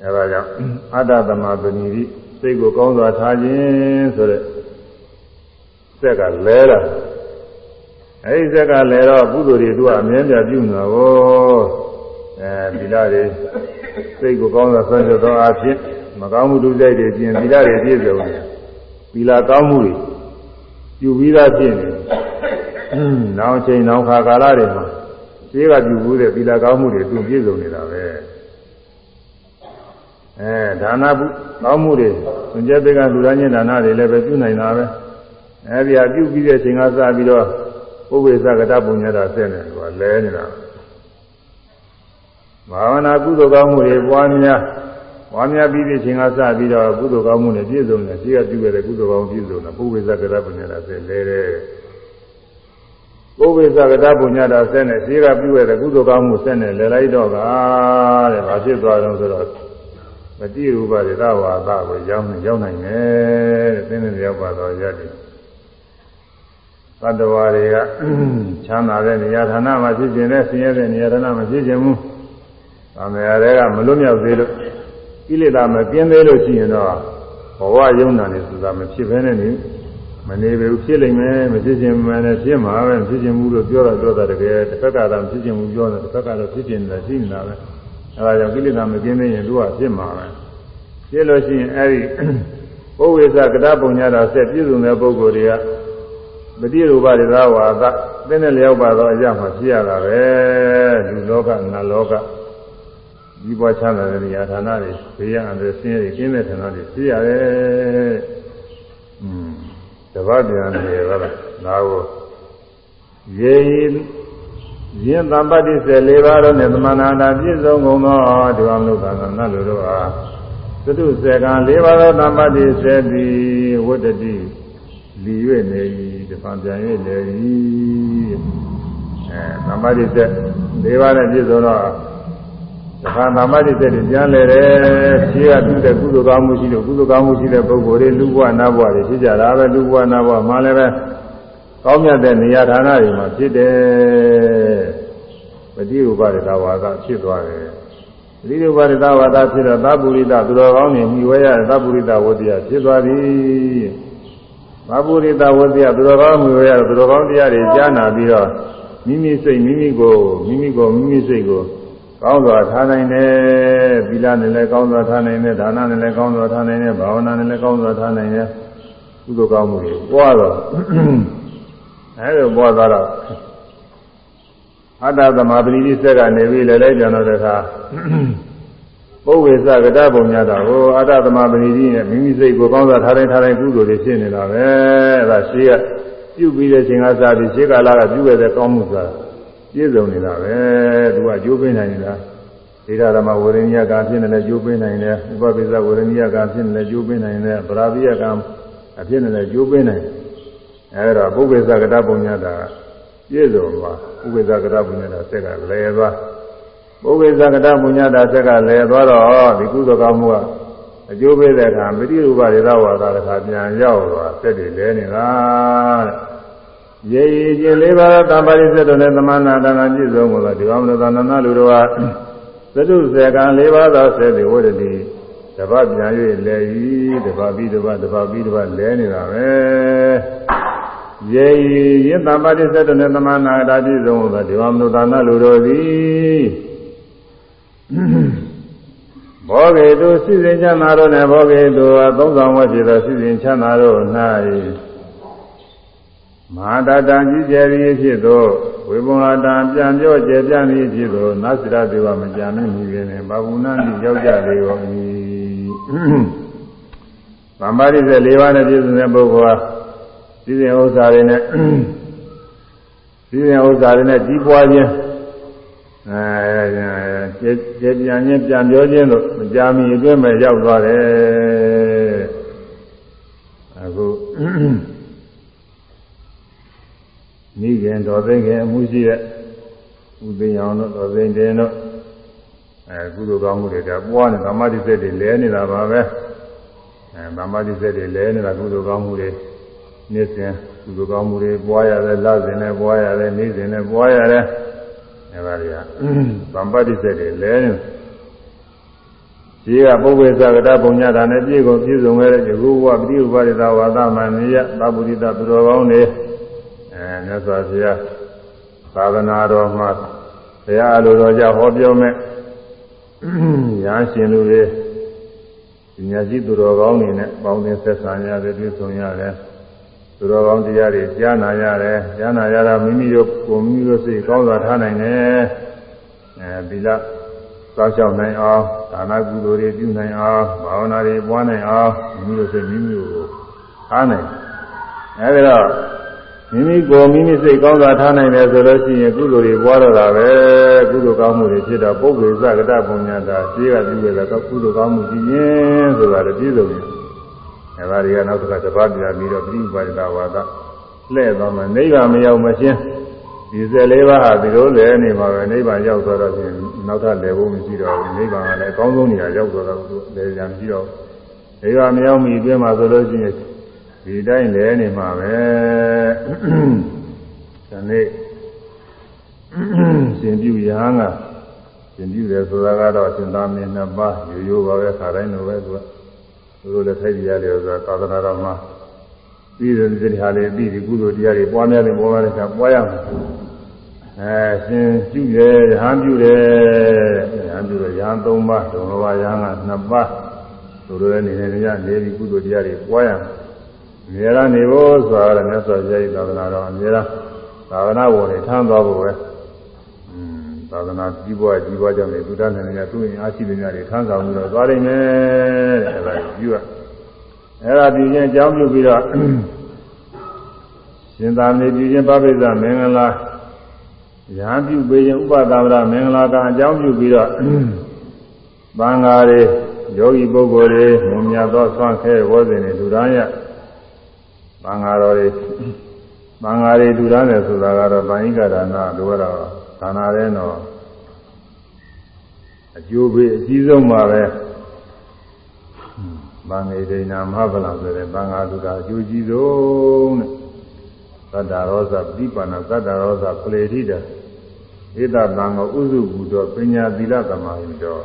အဲဒါကြောင့်အတ္တသမပဏိတိစိတ်ကိုကောင်းစွာထားခြင်းဆိုတဲ့စက်ကလဲလာအဲဒီစက်ကလဲတော့ကုသိုလ်တွေသူကအမြဲတမ်းပြုနေတာကိုအဲဒီလားတွေစိတ်ကိုကောင်းစွာဆွဲကြသောအဖြစ်မကောင်းမှုဒုစရိုက်တွေပြင်သီလတွေပြည့်စုံတယ်သီလကောင်းမှုတွေ ပြုပြီးသားဖြစ်နေနောက်ချိန်နောက်ခါကာလတွေမှာရှင်းကပြုဘူးတဲ့သီလကောင်းမှုတွေသူပြည့်စုံနေတာပဲအဲဒါနပုကောင်းမှုတွေသင်္ကြန်ကလူသားချင်းဒါနတွေလည်းပဲပြုနိုင်တာပဲအဲဒီဟာပြုပြီးတဲ့ချိန်ကစပြီးတော့ပုဗ္ဗေသကတပုညတာဆက်နေတယ်ကွာလဲနေတာဘာဝနာကုသိုလ်ကောင်းမှုတွေပွားများ ဝါများပြီးတဲ့ချိန်ကစပြီးတော့ကုသိုလ်ကောင်းမှုနဲ့ပြည့်စုံတယ်ရှိကပြုခဲ့တဲ့ကုသိုလ်ကောင်းပြည့်စုံတယ်ပုဗ္ဗေသကတပုညတာဆက်လဲတယ်ပုဗ္ဗေသကတပုညတာဆက်နဲ့ရှိကပြုခဲ့တဲ့ကုသိုလ်ကောင်းမှုဆက်နဲ့လဲလိုက်တော့ကတဲ့ဘာဖြစ်သွားတော့ဆိုတော့မတိရူပတွေသဝါသကိုရောက်နေရောက်နိုင်တယ်တဲ့သင်္နေရောက်ပါတော့ရတယ်သတ္တဝါတွေကချမ်းသာတဲ့နေရာဌာနမှာဖြစ်ခြင်းနဲ့ဆင်းရဲတဲ့နေရာဌာနမှာဖြစ်ခြင်းမူ။သံဃာတွေကမလွတ်မြောက်သေးလို့ ကိလေသာမကင်းသေးလို့ရှိရင်တော့ဘဝယုံနာနေဆိုတာမဖြစ်ဘဲနဲ့နေမနေဘူးဖြစ်လိမ့်မယ်မဖြစ်ခြင်းမှလည်းဖြစ်မှာပဲဖြစ်ခြင်းမှုလို့ပြောတာပြောတာတကယ်တစ်ဖက်ကတော့ဖြစ်ခြင်းမှုပြောတယ်တစ်ဖက်ကတော့ဖြစ်ခြင်းလည်းရှိနေတာပဲအဲဒါကြောင့်ကိလေသာမကင်းသေးရင်သူကဖြစ်မှာပဲဖြစ်လို့ရှိရင်အဲဒီဘုဝေသကတပုံညာတာဆက်ပြည့်စုံတဲ့ပုဂ္ဂိုလ်တွေကမတိရူပတွေသာဝါသသင်နဲ့လျောက်ပါတော့အရာမှာဖြစ်ရတာပဲလူလောကနတ်လောက ဒီဘဝချမ်းသာတဲ့နေရာဌာနတွေဘေးရန်တွေဆင်းရဲကျင်းတဲ့ဌာနတွေဖြစ်ရတယ်။อืมတပတ်ပြန်နေရတာဒါကိုယေရင်သံပတ္တိ14ပါးတို့နဲ့သမဏနာပြည့်စုံကုန်သောဒီဝမနုဿာကနတ်လူတို့အားသတုစေကံ၄ပါးသောသံပတ္တိ7သည်ဝတ္တတိလီ၍နေ၏တဖန်ပြန်၍နေ၏အဲသံပတ္တိ7၄ပါးနဲ့ပြည့်စုံတော့ သခါသမ္မာတိတဲ့ပြန်လေတယ်ဖြေးကပြုတဲ့ကုသိုလ်ကောင်းမှုရှိလို့ကုသိုလ်ကောင်းမှုရှိတဲ့ပုဂ္ဂိုလ်တွေလူဘဝနတ်ဘဝတွေဖြစ်ကြတာပဲလူဘဝနတ်ဘဝမှာလည်းပဲကောင်းမြတ်တဲ့နေရာဌာနတွေမှာဖြစ်တယ်ပฏิဥပါဒသဝါဒဖြစ်သွားတယ်ပฏิဥပါဒသဝါဒဖြစ်တော့သဗ္ဗုရိတသူတော်ကောင်းတွေမြှဝဲရတဲ့သဗ္ဗုရိတဝတ္တရားဖြစ်သွားပြီသဗ္ဗုရိတဝတ္တရားသူတော်ကောင်းမြှဝဲရတဲ့သူတော်ကောင်းတရားတွေကြားနာပြီးတော့မိမိစိတ်မိမိကိုမိမိကိုမိမိစိတ်ကို ကောင်းစွာထားနိုင်တယ်သီလနဲ့လည်းကောင်းစွာထားနိုင်တယ်ဒါနနဲ့လည်းကောင်းစွာထားနိုင်တယ်ဘာဝနာနဲ့လည်းကောင်းစွာထားနိုင်တယ်ကုသိုလ်ကောင်းမှုတွေပွားတော့အဲဒါပွားသွားတော့အတ္တသမာပတိစက်ကနေပြီးလည်းလည်းပြန်တော့တခါပုဝေသကတပုံညာတာကိုအတ္တသမပဏိကြီးနဲ့မိမိစိတ်ကိုကောင်းစားထားတိုင်းထားတိုင်းကုသိုလ်တွေဖြစ်နေတာပဲအဲဒါရှိရပြုပြီးတဲ့ချိန်ကစပြီးရှေးကာလကပြုခဲ့တဲ့ကောင်းမှုဆိုတာ ပြည့်စုံနေတာပဲသူကကျိုးပေးနိုင်နေတာဣဒဓမ္မဝရဏိယကံဖြစ်နေလဲကျိုးပေးနိုင်တယ်ဥပပိသဝရဏိယကံဖြစ်နေလဲကျိုးပေးနိုင်တယ်ဗရာပိယကံအဖြစ်နေလဲကျိုးပေးနိုင်အဲဒါပုဗ္ဗေသကတပုံညာတာပြည့်စုံသွားပုဗ္ဗေသကတပုံညာတာဆက်ကလဲသွားပုဗ္ဗေသကတပုံညာတာဆက်ကလဲသွားတော့ဒီကုသိုလ်ကောင်းမှုကအကျိုးပေးတဲ့အခါမတိရူပရေသဝါဒတစ်ခါပြန်ရောက်သွားဆက်တွေလဲနေတာတဲ့ ရေရည်ခြင်းလေးပါးတမ္ပါရိစေတော်နဲ့သမဏဒါနပြည့်စုံကုန်သောဒီကောင်မလို့သာနာလူတော်ဟာသတုစေကံ၄ပါးသောစေတေဝရတိတပတ်ပြန်၍လဲဤတပတ်ပြီးတပတ်တပတ်ပြီးတပတ်လဲနေတာပဲယေယင်တမ္ပါတိသတ္တနဲ့သမဏဒါပြည့်စုံသောဒီကောင်မလို့သာနာလူတော်သည်ဘောဂေတုစိစဉ်ချမ်းသာတို့နဲ့ဘောဂေတုအသုံးဆောင်ဝတ်ဖြစ်သောစိစဉ်ချမ်းသာတို့၌ မဟာတတံကြီးကျယ်သည်ဖြစ်သောဝေဘုံလာတံပြန်ပြောကျယ်ပြန့်သည်ဖြစ်သောနသရဒေဝမကြံမင်းမူရင်းနဲ့ဘာဝုဏ္ဏတိရောက်ကြလေရော၏ဗမ္မာရိစေ၄ပါးနဲ့ပြည့်စုံတဲ့ပုဂ္ဂိုလ်ဟာစီစဉ်ဥစ္စာတွေနဲ့စီစဉ်ဥစ္စာတွေနဲ့ကြီးပွားခြင်းအဲကျယ်ပြန်ခြင်းပြန်ပြောခြင်းတို့မကြမီအတွင်းမဲ့ရောက်သွားတယ်အခု မိခင်တော်သိခင်အမှုရှိတဲ့ဥသိအောင်တို့တော်သိတင်တို့အဲကုသိုလ်ကောင်းမှုတွေကပွားနေသမာဓိစိတ်တွေလဲနေတာပါပဲအဲသမာဓိစိတ်တွေလဲနေတာကုသိုလ်ကောင်းမှုတွေနေ့စဉ်ကုသိုလ်ကောင်းမှုတွေပွားရတယ်လစဉ်နဲ့ပွားရတယ်နေ့စဉ်နဲ့ပွားရတယ်အဲဒါတွေကသမာဓိစိတ်တွေလဲနေဒီကပုဗ္ဗေသကတပုံညတာနဲ့ပြည့်ကုန်ပြည့်စုံခဲ့တဲ့ယခုဘဝပฏิဥပါဒိသဝါဒမနိယသဗ္ဗုဒိတသူတော်ကောင်းတွေအဲ မြတ်စွာဘုရားသာသနာတော်မှာဘုရားအလိုတော်ကြဟောပြောမဲ့ညာရှင်လူတွေညာရှိသူတော်ကောင်းတွေနဲ့ပေါင်းသင်းဆက်ဆံရတယ်တွေ့ဆုံရတယ်သူတော်ကောင်းတရားတွေကြားနာရတယ်ကြားနာရတာမိမိတို့ကိုမိမိတို့စိတ်ကောင်းစွာထားနိုင်တယ်အဲဒီလားစောင့်ရှောက်နိုင်အောင်ဒါနကုသိုလ်တွေပြုနိုင်အောင်ဘာဝနာတွေပွားနိုင်အောင်မိမိတို့စိတ်မိမိတို့အားနိုင်အဲဒီတော့ မိမိကိုမိမိစိတ်ကောင်းစွာထားနိုင်တယ်ဆိုလို့ရှိရင်ကုသိုလ်တွေပွားတော့တာပဲကုသိုလ်ကောင်းမှုတွေဖြစ်တော့ပုဂ္ဂိုလ်သကတပုံညာတာရှိကပြုခဲ့တာကုသိုလ်ကောင်းမှုကြည့်ရင်ဆိုတာလည်းပြည့်စုံတယ်အဲဒါတွေကနောက်တစ်ခါတစ်ပါးပြန်ပြီးတော့ပြိပါဒဝါဒလှည့်သွားမှနိဗ္ဗာန်မရောက်မချင်းဒီ14ပါးဟာဒီလိုလဲနေမှာပဲနိဗ္ဗာန်ရောက်သွားတော့ပြင်နောက်ထပ်လဲဖို့မရှိတော့ဘူးနိဗ္ဗာန်ကလည်းအကောင်းဆုံးနေရာရောက်သွားတော့လဲကြမရှိတော့နိဗ္ဗာန်မရောက်မီအတွင်းမှာဆိုလို့ရှိရင် ဒီတိုင်းလဲနေမှာပဲဒီနေ့ရှင်ပြုရဟန်းကရှင်ပြုတယ်ဆိုတာကတော့ရှင်သာမင်းနှစ်ပါးရိုးရိုးပါပဲခါတိုင်းလိုပဲသူကသူတို့လည်းထိုက်ပြရတယ်ဆိုတာသာသနာတော်မှာပြီးတယ်ဒီဟာလေးပြီးဒီကုသိုလ်တရားတွေပွားများတယ်ပွားများတယ်ကပွားရမှာအဲရှင်ပြုတယ်ရဟန်းပြုတယ်ရဟန်းပြုတယ်ရဟန်း၃ပါးဒုံလဘရဟန်းကနှစ်ပါးသူတို့လည်းနေနေကြနေပြီးကုသိုလ်တရားတွေပွားရမှာ အများရနေဖို့ဆိုတာလည်းမြတ်စွာဘုရား၏သာသနာတော်အများရသာသနာ့ဘုံတွေထမ်းသွားဖို့ပဲอืมသာသနာကြီးပွားကြီးပွားကြောင့်လေသူတတ်နေကြသူ့ရင်အားရှိတဲ့များတွေထမ်းဆောင်ပြီးတော့သွားနိုင်မယ်တဲ့အဲဒါပြုရအဲဒါပြုခြင်းအကြောင်းပြုပြီးတော့ရှင်သာမေပြုခြင်းပပိစ္ဆမင်္ဂလာရဟန်းပြုပေးခြင်းဥပဒါဝရမင်္ဂလာကအကြောင်းပြုပြီးတော့ဘင်္ဂါတွေယောဂီပုဂ္ဂိုလ်တွေမြင်မြတ်သောဆွမ်းခဲဝေါ်စဉ်တွေလူတိုင်း ရသံဃာတော်တွေသံဃာတွေထူထားတယ်ဆိုတာကတော့ဗာဏိကဒါနလိုရတော့ဌာနရဲတော့အကျိုးပေးအကြီးဆုံးပါပဲဗာငေဒိနာမဟာဗလဆိုတဲ့သံဃာသူကအကျိုးကြီးဆုံးတဲ့သတ္တရောဇပိပနာသတ္တရောဇပလေတိတဧတသံဃောဥစုဘူတော်ပညာသီလသမာဟိတော်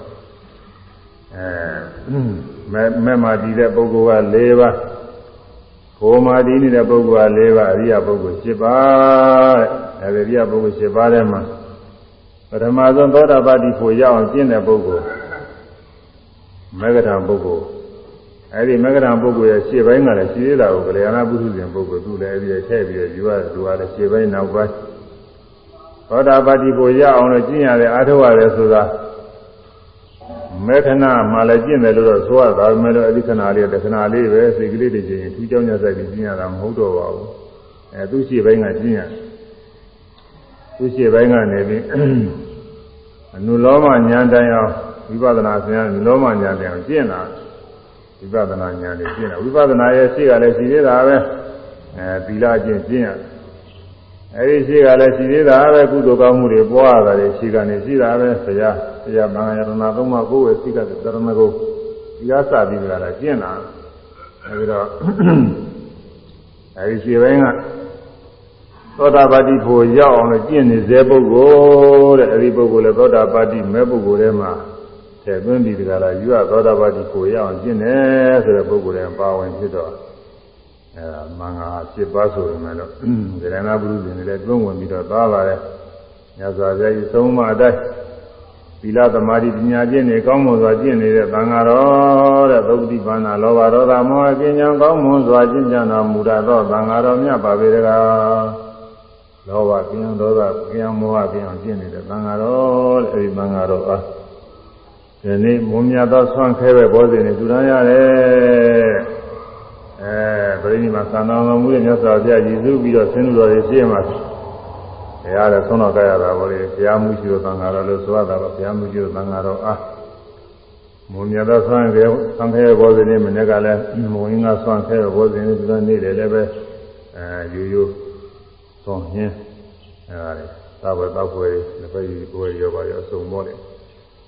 အဲမဲမဲမာတည်တဲ့ပုဂ္ဂိုလ်က၄ပါး ကိုမာဒီနေတဲ့ပုဂ္ဂိုလ်က၄ပါးအရိယပုဂ္ဂိုလ်၈ပါးအဲဒီအရိယပုဂ္ဂိုလ်၈ပါးထဲမှာပထမဆုံးသောတာပတိဖို့ရအောင်ကျင့်တဲ့ပုဂ္ဂိုလ်မေဂဒံပုဂ္ဂိုလ်အဲဒီမေဂဒံပုဂ္ဂိုလ်ရဲ့ရှေ့ပိုင်းကလည်းရှင်းရတာကိုကလျာဏပုထုဇဉ်ပုဂ္ဂိုလ်သူလည်းအဲဒီထည့်ပြီးယူရတယ်သူကလည်းရှေ့ပိုင်းနောက်ပိုင်းသောတာပတိဖို့ရအောင်လို့ကျင့်ရတယ်အားထုတ်ရတယ်ဆိုတာ မေခဏမှလည်းကျင့်တယ်လို့တော့ဆိုရတာပဲမဲ့လို့အဒီခဏလေးတခဏလေးပဲစိတ်ကလေးတွေချင်းထူးကြောင်းညဆိုင်ပြီးကျင့်ရတာမဟုတ်တော့ပါဘူးအဲသူရှိပိုင်းကကျင့်ရသူရှိပိုင်းကနေပြီးအနုလောမဉာဏ်တိုင်းအောင်ဝိပဿနာဆင်းရဲအနုလောမဉာဏ်တိုင်းအောင်ကျင့်တာဝိပဿနာဉာဏ်တွေကျင့်တာဝိပဿနာရဲ့ရှိကလည်းရှိသေးတာပဲအဲသီလကျင့်ကျင့်ရအဲဒီရှိကလည်းရှိသေးတာပဲကုသိုလ်ကောင်းမှုတွေပွားရတာတွေရှိကနေရှိတာပဲဆရာ ဆရာမင်္ဂယရဏသုံးပါးကိုယ်ဝေစိကတရဏကိုဒီအားစပြီးကြတာကျင့်တာအဲဒီတော့အဲဒီရှိပိုင်းကသောတာပတိဖို့ရောက်အောင်လို့ကျင့်နေစေပုဂ္ဂိုလ်တဲ့အဲဒီပုဂ္ဂိုလ်လည်းသောတာပတိမဲ့ပုဂ္ဂိုလ်ထဲမှာဆယ်သွင်းပြီးကြတာယူရသောတာပတိဖို့ရောက်အောင်ကျင့်တယ်ဆိုတဲ့ပုဂ္ဂိုလ်တွေပါဝင်ဖြစ်တော့အဲဒါမင်္ဂလာ7ပါးဆိုရင်လည်းဇေရဏပုရုဇဉ်တွေလည်းတွန်းဝင်ပြီးတော့သွားပါတယ်ညဇာပြည့်သုံးမအတိုင်း သီလသမာဓိပညာကျင့်နေကောင်းမွန်စွာကျင့်နေတဲ့သံဃာတော်တဲ့သုတိပါဏလောဘဒေါသမောဟကင်းကြောင်းကောင်းမွန်စွာကျင့်ကြံတော်မူတတ်သောသံဃာတော်မြတ်ပါပေတကားလောဘကင်းဒေါသကင်းမောဟကင်းအောင်ကျင့်နေတဲ့သံဃာတော်တဲ့အဲဒီသံဃာတော်အားဒီနေ့မွန်မြတ်သောဆွမ်းခဲပဲဘောဇင်နဲ့ထူထမ်းရတယ်အဲပရိနိဗ္ဗာန်သံတော်မူတဲ့မြတ်စွာဘုရားရည်စူးပြီးတော့ဆင်းလို့တော်ရရှိမှာ ဘုရားလည်းဆုံးတော်ကြရတာပေါ့လေဘုရားမှုရှိတော်သံဃာတော်လို့ဆိုရတာပေါ့ဘုရားမှုရှိတော်သံဃာတော်အားမုံမြတ်သောဆွမ်းခဲသံခဲဘောဇင်းနဲ့မနေ့ကလည်းမုံရင်းကဆွမ်းခဲဘောဇင်းနဲ့ဒီလိုနေတယ်လည်းပဲအဲရိုးရိုးသွန်ဟင်းအဲဒါလေသာဝတ္တဖွယ်တစ်ဖက်ကြီးကိုယ်ရောပါရောအစုံပေါ့လေ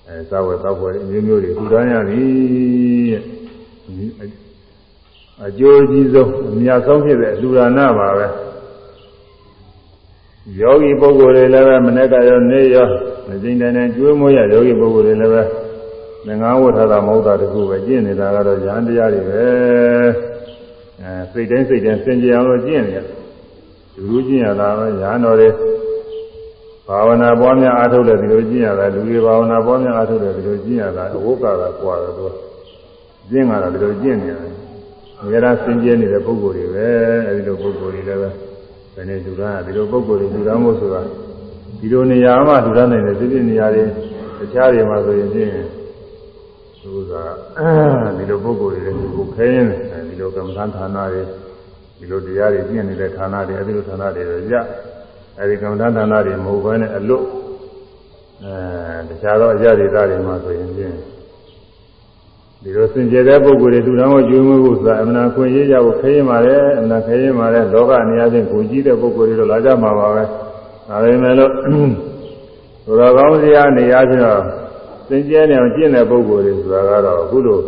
အဲသာဝတ္တဖွယ်မျိုးမျိုးတွေထူထမ်းရပြီတဲ့အကျိုးကြီးဆုံးအများဆုံးဖြစ်တဲ့လူရဏပါပဲ ယောဂီပုဂ္ဂိုလ်တွေလည်းပဲမနေ့ကရောနေ့ရောမကျင်းတဲ့ကျွေးမွေးရယောဂီပုဂ္ဂိုလ်တွေလည်းပဲငငါးဝတ်ထားတာမဟုတ်တာတခုပဲကျင့်နေတာကတော့ဉာဏ်တရားတွေပဲအဲစိတ်တိုင်းစိတ်တိုင်းစင်ကြယ်အောင်လို့ကျင့်နေရလူလူကျင့်ရတာပဲဉာဏ်တော်တွေဘာဝနာပွားများအားထုတ်တယ်ဒီလိုကျင့်ရတာလူတွေဘာဝနာပွားများအားထုတ်တယ်ဒီလိုကျင့်ရတာအဝုက္ကကကွာတယ်သူကျင့်ရတာဒီလိုကျင့်နေရတယ်အများအားစင်ကြယ်နေတဲ့ပုဂ္ဂိုလ်တွေပဲအဲဒီလိုပုဂ္ဂိုလ်တွေလည်းပဲ ဘယ်နဲ့လူသားဒီလိုပုံကိုယ်တွေလူသားမို့ဆိုတာဒီလိုနေရာမှာလူသားနိုင်တဲ့ဒီပြနေရာတွေတခြားတွေမှာဆိုရင်ဖြင့်ဆိုတာဒီလိုပုံကိုယ်တွေလည်းကိုခဲရင်ဒီလိုကမ္ဘာဌာနတွေဒီလိုတရားတွေပြင့်နေတဲ့ဌာနတွေအဲဒီလိုဌာနတွေရအဲဒီကမ္ဘာဌာနတွေမဟုတ်ဘဲနဲ့အလွတ်အဲတခြားသောအရာတွေသားတွေမှာဆိုရင်ဖြင့် ဒီလိုစင်ကြယ်တဲ့ပုဂ္ဂိုလ်တွေလူတော်ကိုကျွေးမွေးဖို့ဆိုတာအမှန်ခွင့်ရရဖို့ခဲရင်ပါတယ်အမှန်ခဲရင်ပါတယ်လောကနေရာချင်းကိုကြီးတဲ့ပုဂ္ဂိုလ်တွေတော့လာကြမှာပါပဲဒါပေမဲ့လို့သူတော်ကောင်းစရာနေရာချင်းတော့စင်ကြယ်နေအောင်ကျင့်တဲ့ပုဂ္ဂိုလ်တွေဆိုတာကတော့အခုလို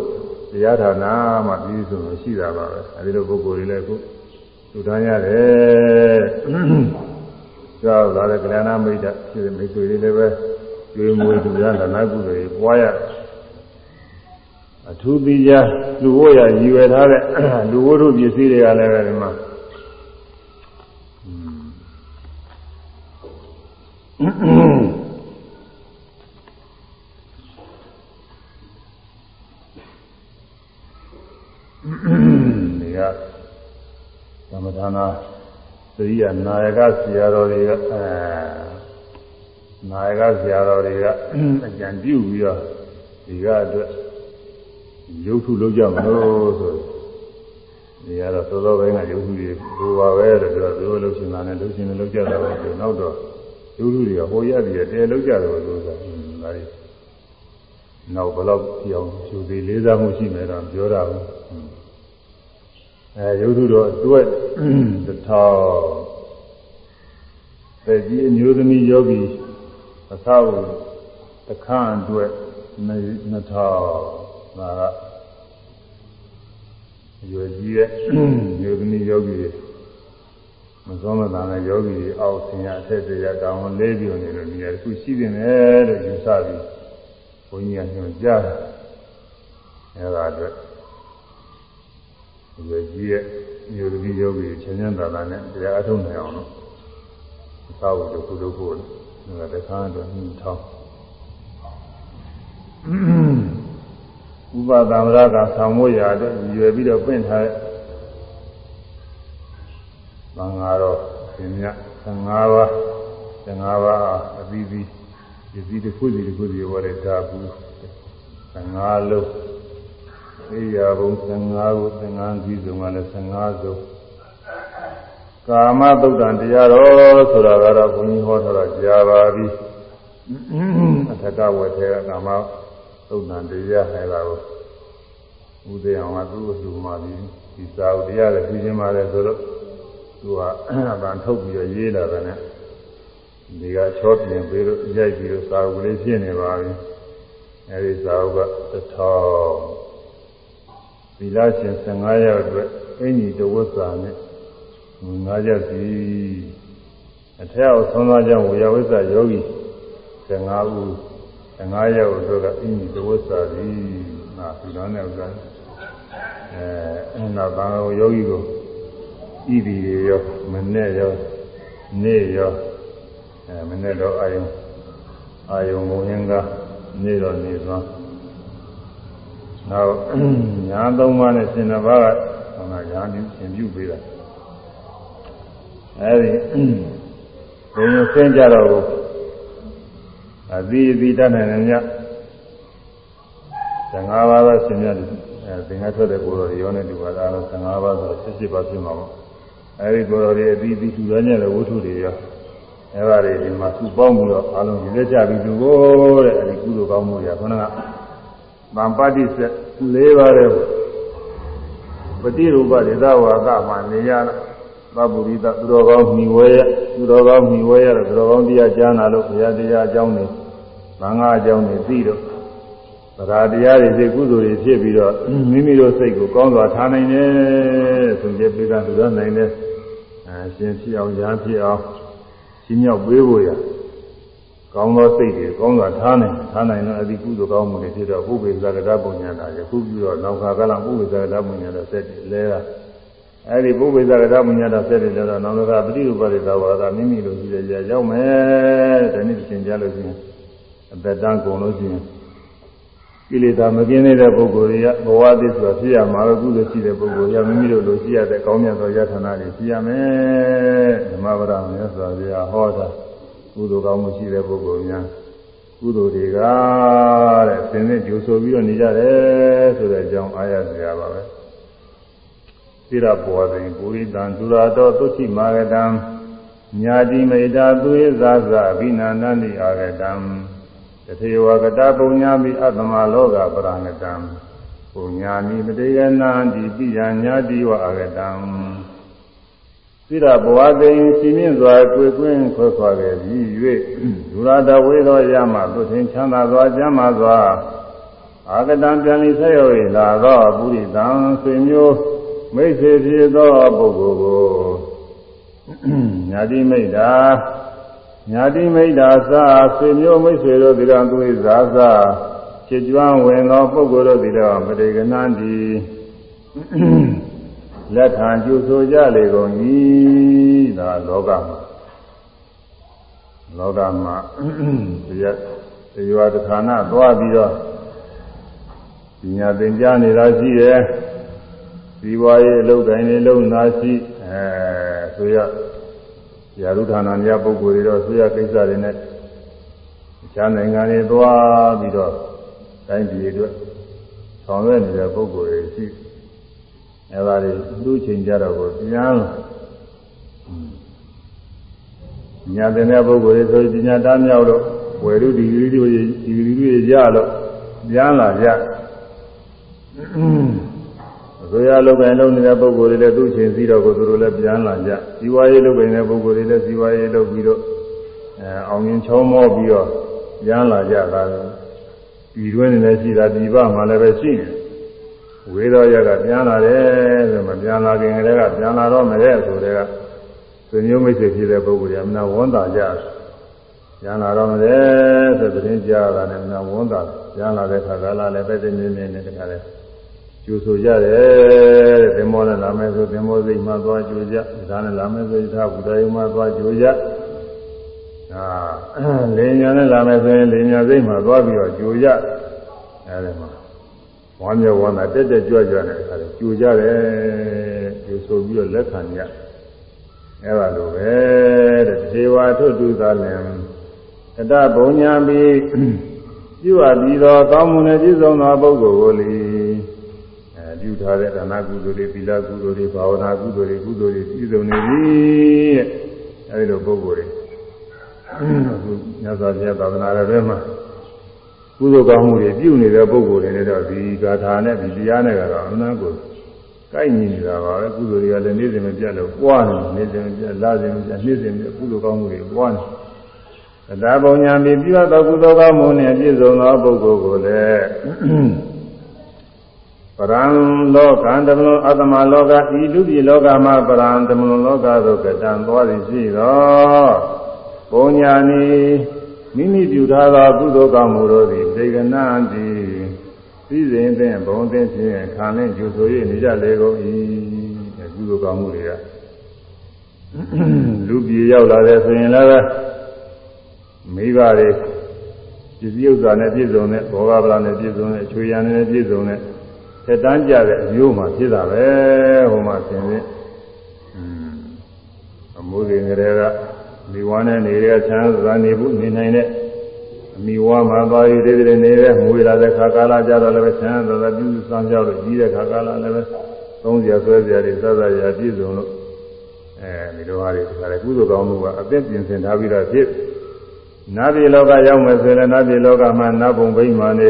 တရားဌာနမှာပြီးဆိုလို့ရှိတာပါပဲအဲဒီလိုပုဂ္ဂိုလ်တွေလည်းအခုလူသားရတယ်ကြောက်လာတဲ့ကလျာဏမိတ်တဖြစ်တဲ့မိတ်ဆွေတွေလည်းပဲကျွေးမွေးသူများနာကုသိုလ်တွေပွားရ အထူးသီးခြားလူဝရရည်ရွယ်ထားတဲ့လူဝတ္ထုပစ္စည်းတွေကလည်းပဲဒီမှာဒီကသမထနာသတိယနာယကဆရာတော်တွေကအဲနာယကဆရာတော်တွေကအကြံပြုပြီးတော့ဒီကအတွက် ရုပ်ထုလုပ်ကြမလို့ဆိုဒီကတော့သောသောပိုင်းကရုပ်ထုတွေလိုပါပဲလို့ပြောသူတို့လုပ်ရှင်တာနဲ့လုပ်ရှင်တွေလုပ်ကြတာပဲဆိုနောက်တော့ရုပ်ထုတွေကဟိုရပြီးတဲလုပ်ကြတယ်လို့ဆိုတာဒါတွေနောက်ဘယ်လောက်ပြောင်းယူသေးလေးစားမှုရှိမယ်တော့ပြောတာဘူးအဲရုပ်ထုတော့တွက်တစ်ထောင်သေကြီးအမျိုးသမီးယောဂီအသာဝတခန့်အတွက်နှစ်ထောင် ဒါကရွယ်ကြီးတဲ့ယောဂီယောဂီမစောမတန်တဲ့ယောဂီအောက်ဆင်ရအထက်တရားတောင်းလေးပြုံနေလို့နေရာတစ်ခုရှိနေတယ်လို့ယူဆပြီးဘုန်းကြီးကညွှန်ကြားတယ်အဲဒါအတွက်ရွယ်ကြီးရဲ့ယောဂီယောဂီချင်းချင်းသာသာနဲ့တရားအထုတ်နိုင်အောင်လို့သာဝတ္ထုဒုက္ခလို့ဒါကတခါတော့ညှိထောင်း ဥပသမရကဆောင်မို့ရာအတွက်ရွယ်ပြီးတော့ပြင့်ထားတဲ့သံဃာတော်ရှင်မြတ်15ပါး15ပါးအပြီးပြီးဒီစီတစ်ခုစီတစ်ခုစီဝရတာဘူး15လုံးသိရဘုံ15ခု15ကြီးစုံကလည်း15စုံကာမသုတ်တံတရားတော်ဆိုတာကတော့ဘုန်းကြီးဟောထားတာကြားပါပြီအထက်ကဝေထေကကာမ သုတ်တံတရားဟဲ့တာကိုဥဒေအောင်ကသူ့အလှမှပြီးဒီစာအုပ်တရားလည်းပြီးချင်းပါတယ်ဆိုတော့သူကအပန်ထုတ်ပြီးတော့ရေးလာတယ်နဲ့ဒီကချောပြင်ပြီးတော့ရိုက်ပြီးတော့စာအုပ်ကလေးဖြစ်နေပါပြီအဲဒီစာအုပ်ကတစ်ထောင်သီလရှင်15ယောက်အတွက်အင်ကြီးတဝတ်စာနဲ့ငါးချက်စီအထက်အောင်ဆုံးသွားကြောင်းဝေယဝိဇ္ဇယောဂီ15ဦး 15ယောက်အတွက်ကအင်ကြီးတဝတ်စာစီငါသူတော်နဲ့ဥစ္စာအဲနောက်ဘာလို့ယောဂီကိုဤဒီရောမနဲ့ရောနေ့ရောအဲမနဲ့တော့အာယုံအာယုံဘုံရင်ကနေ့တော့နေသွားနောက်ညာသုံးပါးနဲ့ရှင်တစ်ပါးကဟောမှာညာပြုရှင်ပြုပေးတာအဲဒီဘုံဆင်းကြတော့ကို အသီးအသီးတတ်နိုင်တယ်ည15ပါးသောရှင်မြတ်အဲသင်္ကထွက်တဲ့ကိုယ်တော်ရောနဲ့ဒီပါအားလုံး15ပါးဆို78ပါးဖြစ်မှာပေါ့အဲဒီကိုယ်တော်တွေအသီးအသီးထူရညတဲ့ဝတ္ထုတွေရောအဲပါတွေဒီမှာသူ့ပေါင်းပြီးတော့အားလုံးရည်လက်ကြပြီးသူကိုတဲ့အဲဒီကုသိုလ်ကောင်းမှုတွေခန္ဓာကဗံပတိဆက်၄ပါးတဲ့ပฏิရူပဒေသဝါကမှနေရတာသဗ္ဗုရိသသူတော်ကောင်းမိဝဲရသူတော်ကောင်းမိဝဲရတော့သူတော်ကောင်းတရားကြားနာလို့ဘုရားတရားအကြောင်းတွေ ဘာငါအကြောင်းတွေသိတော့သရာတရားတွေစိတ်ကုသိုလ်တွေဖြစ်ပြီးတော့မိမိတို့စိတ်ကိုကောင်းစွာထားနိုင်တယ်ဆိုကြပြေကသူတော်နိုင်တယ်အဲရှင်ဖြစ်အောင်ရားဖြစ်အောင်ရှင်းမြောက်ပေးဖို့ရကောင်းသောစိတ်တွေကောင်းစွာထားနိုင်ထားနိုင်တော့အဒီကုသိုလ်ကောင်းမှုတွေဖြစ်တော့ပုဗ္ဗေသကတပုံညာတာယခုပြီးတော့နောက်ခါကလပုဗ္ဗေသကတပုံညာတာဆက်တယ်လဲတာအဲဒီပုဗ္ဗေသကတပုံညာတာဆက်တယ်လဲတော့နောင်ကပฏิရူပရိသဝါဒမိမိလိုရှိတဲ့ကြာရောက်မယ်တနည်းသင်ကြားလို့ရှိရင် အသက်တန်းကုန်လို့ရှိရင်ကိလေသာမကင်းတဲ့ပုဂ္ဂိုလ်တွေကဘဝသစ္စာဖြစ်ရမှာပဲကုသိုလ်ရှိတဲ့ပုဂ္ဂိုလ်ရမိမိတို့လိုရှိရတဲ့ကောင်းမြတ်သောယထာနာတွေရှိရမယ်ဓမ္မပဒမြတ်စွာဘုရားဟောတာကုသိုလ်ကောင်းမှုရှိတဲ့ပုဂ္ဂိုလ်များကုသိုလ်တွေကတဲ့သင်နဲ့ကြိုဆိုပြီးတော့နေကြတယ်ဆိုတဲ့အကြောင်းအားရစရာပါပဲသီရဘောဇင်ပုရိတံဒုရတော်သုချိမာဂတံညာတိမေတာသွေဇာဇအဘိနန္ဒနိအာဂတံတ ထေဝကတပုံညာမိအတ္တမလောကပရဏတံပုံညာမိမတေယနာတိပိယညာတိဝအာဂတံသီရဘဝသိင်စီမြင့်စွာတွေ့ကွင်းခွဲခွာခဲ့ပြီး၍ဒုရတဝေသောရမသူထင်ချမ်းသာစွာကျမ်းမာစွာအာဂတံပြန်လီဆက်ရောက်၏လာသောပုရိသံဆွေမျိုးမိတ်ဆွေဖြစ်သောပုဂ္ဂိုလ်ကိုညာတိမိတ်တာ ညာတိမိတ်တာသာဆွေမျိုးမိတ်ဆွေတို့ဒီကံသူ၏ဇာသာချစ်ကြွဝင်သောပုဂ္ဂိုလ်တို့ဒီတော့မတေကနန္တီလက်ခံကျူဆိုကြလေကုန်၏ဒါလောကမှာလောကမှာတရားတရားဌာနသွားပြီးတော့ပညာသင်ကြားနေတာရှိတယ်ဒီဘဝရဲ့အလုပ်တိုင်းလေးလုံးနာရှိအဲဆိုရ ရာထုဌာနများပုဂ္ဂိုလ်တွေတော့ဆိုရကိစ္စတွေနဲ့အခြားနိုင်ငံတွေသွားပြီးတော့တိုင်းပြည်အတွက်ဆောင်ရွက်နေတဲ့ပုဂ္ဂိုလ်တွေရှိအဲဒါတွေသူ့ချိန်ကြတော့ကိုပြန်ညာတဲ့ပုဂ္ဂိုလ်တွေဆိုပညာသားမြောက်တော့ဝေရုဒီဂရီတွေဒီဂရီတွေရလို့ပြန်လာကြ အစိုးရလုပ်ကိုင်လုပ်နေတဲ့ပုဂ္ဂိုလ်တွေလည်းသူ့ချိန်စီတော့ကိုသူတို့လည်းပြန်လာကြဇီဝရေးလုပ်ကိုင်တဲ့ပုဂ္ဂိုလ်တွေလည်းဇီဝရေးလုပ်ပြီးတော့အဲအောင်မြင်ချောမောပြီးတော့ပြန်လာကြတာဒီတွင်းနေလည်းရှိတာဒီဘမှာလည်းပဲရှိတယ်ဝေသောရကပြန်လာတယ်ဆိုမပြန်လာခင်ကလေးကပြန်လာတော့မယ်ဆိုတဲ့ကဆွေမျိုးမိတ်ဆွေဖြစ်တဲ့ပုဂ္ဂိုလ်တွေကမနာဝန်တာကြပြန်လာတော့မယ်ဆိုတဲ့ကြားတာနဲ့မနာဝန်တာပြန်လာတဲ့ခါကလာလည်းပဲတည်းနေနေနေတခါလဲ ကျူဆိုကြတယ်တဲ့သင်္ဘောနဲ့လာမယ်ဆိုသင်္ဘောစိတ်မှသွားကျူကြဒါနဲ့လာမယ်ဆိုသာဘုရားယုံမှသွားကျူကြအာလင်းညာနဲ့လာမယ်ဆိုရင်လင်းညာစိတ်မှသွားပြီးတော့ကျူကြအဲဒီမှာဝမ်းမြောက်ဝမ်းသာတက်တက်ကြွကြွနဲ့အခါကျူကြတယ်ကျူဆိုပြီးတော့လက်ခံကြအဲပါလိုပဲတဲ့သေဝါထုတုသာလင်တတဘုံညာပြီးပြုအပ်ပြီးသောကောင်းမှုနဲ့ပြည့်စုံသောပုဂ္ဂိုလ်ကိုလေအဲပြု ထားတဲ့ဒါနကုသိုလ်တွေသီလကုသိုလ်တွေဘာဝနာကုသိုလ်တွေကုသိုလ်တွေပြည့်စုံနေပြီတဲ့အဲဒီလိုပုဂ္ဂိုလ်တွေအခုမြတ်စွာဘုရားသာသနာတော်ထဲမှာကုသိုလ်ကောင်းမှုတွေပြုနေတဲ့ပုဂ္ဂိုလ်တွေနဲ့တော့ဒီဂါထာနဲ့ဒီတရားနဲ့ကတော့အမှန်ကိုကိုက်ညီနေတာပါပဲကုသိုလ်တွေကလည်းနေ့စဉ်မပြတ်လို့ပွားနေနေ့စဉ်မပြတ်လစဉ်မပြတ်နေ့စဉ်မပြတ်ကုသိုလ်ကောင်းမှုတွေပွားနေသတ္တပုံညာပြီးပြုသောကုသိုလ်ကောင်းမှုနဲ့ပြည့်စုံသောပုဂ္ဂိုလ်ကိုလည်း ပရံလောကံတမလုံးအတ္တမလောကဤလူပြည်လောကမှာပရံတမလုံးလောကသို့ကတံသွားသည်ရှိသောပုံညာနီမိမိပြုထားသောကုသိုလ်ကောင်းမှုတို့သည်ဒေဂနာတိစည်းစိမ်တဲ့ဘုံသင်ဖြင့်ခံနဲ့ကျူဆို၍နေကြလေကုန်၏ကုသိုလ်ကောင်းမှုတွေကလူပြည်ရောက်လာတဲ့ဆိုရင်လည်းမိဘတွေပစ္စည်းဥစ္စာနဲ့ပြည့်စုံတဲ့ဘောဂဗလာနဲ့ပြည့်စုံတဲ့ချွေရံနဲ့ပြည့်စုံတဲ့ ထက်တန်းကြတဲ့အမျိုးမှဖြစ်တာပဲဟိုမှာဆင်းရဲအမိုးတွေငတွေကမိဝါနဲ့နေတဲ့ချမ်းသာနေဖို့နေနိုင်တဲ့အမိဝါမှာသွားရည်သေးသေးနေတဲ့ငွေလာတဲ့ခါကာလကြတော့လည်းချမ်းသာသာပြုစုဆောင်ကြောက်လို့ကြီးတဲ့ခါကာလလည်းပဲသုံးစရာဆွဲစရာတွေစသရာပြည့်စုံလို့အဲဒီလိုဟာတွေဒါလည်းကုသိုလ်ကောင်းမှုကအသင့်ပြင်ဆင်ထားပြီးတော့ဖြစ်နာပြည်လောကရောက်မယ်ဆိုရင်နာပြည်လောကမှာနတ်ဘုံဗိမာန်နေ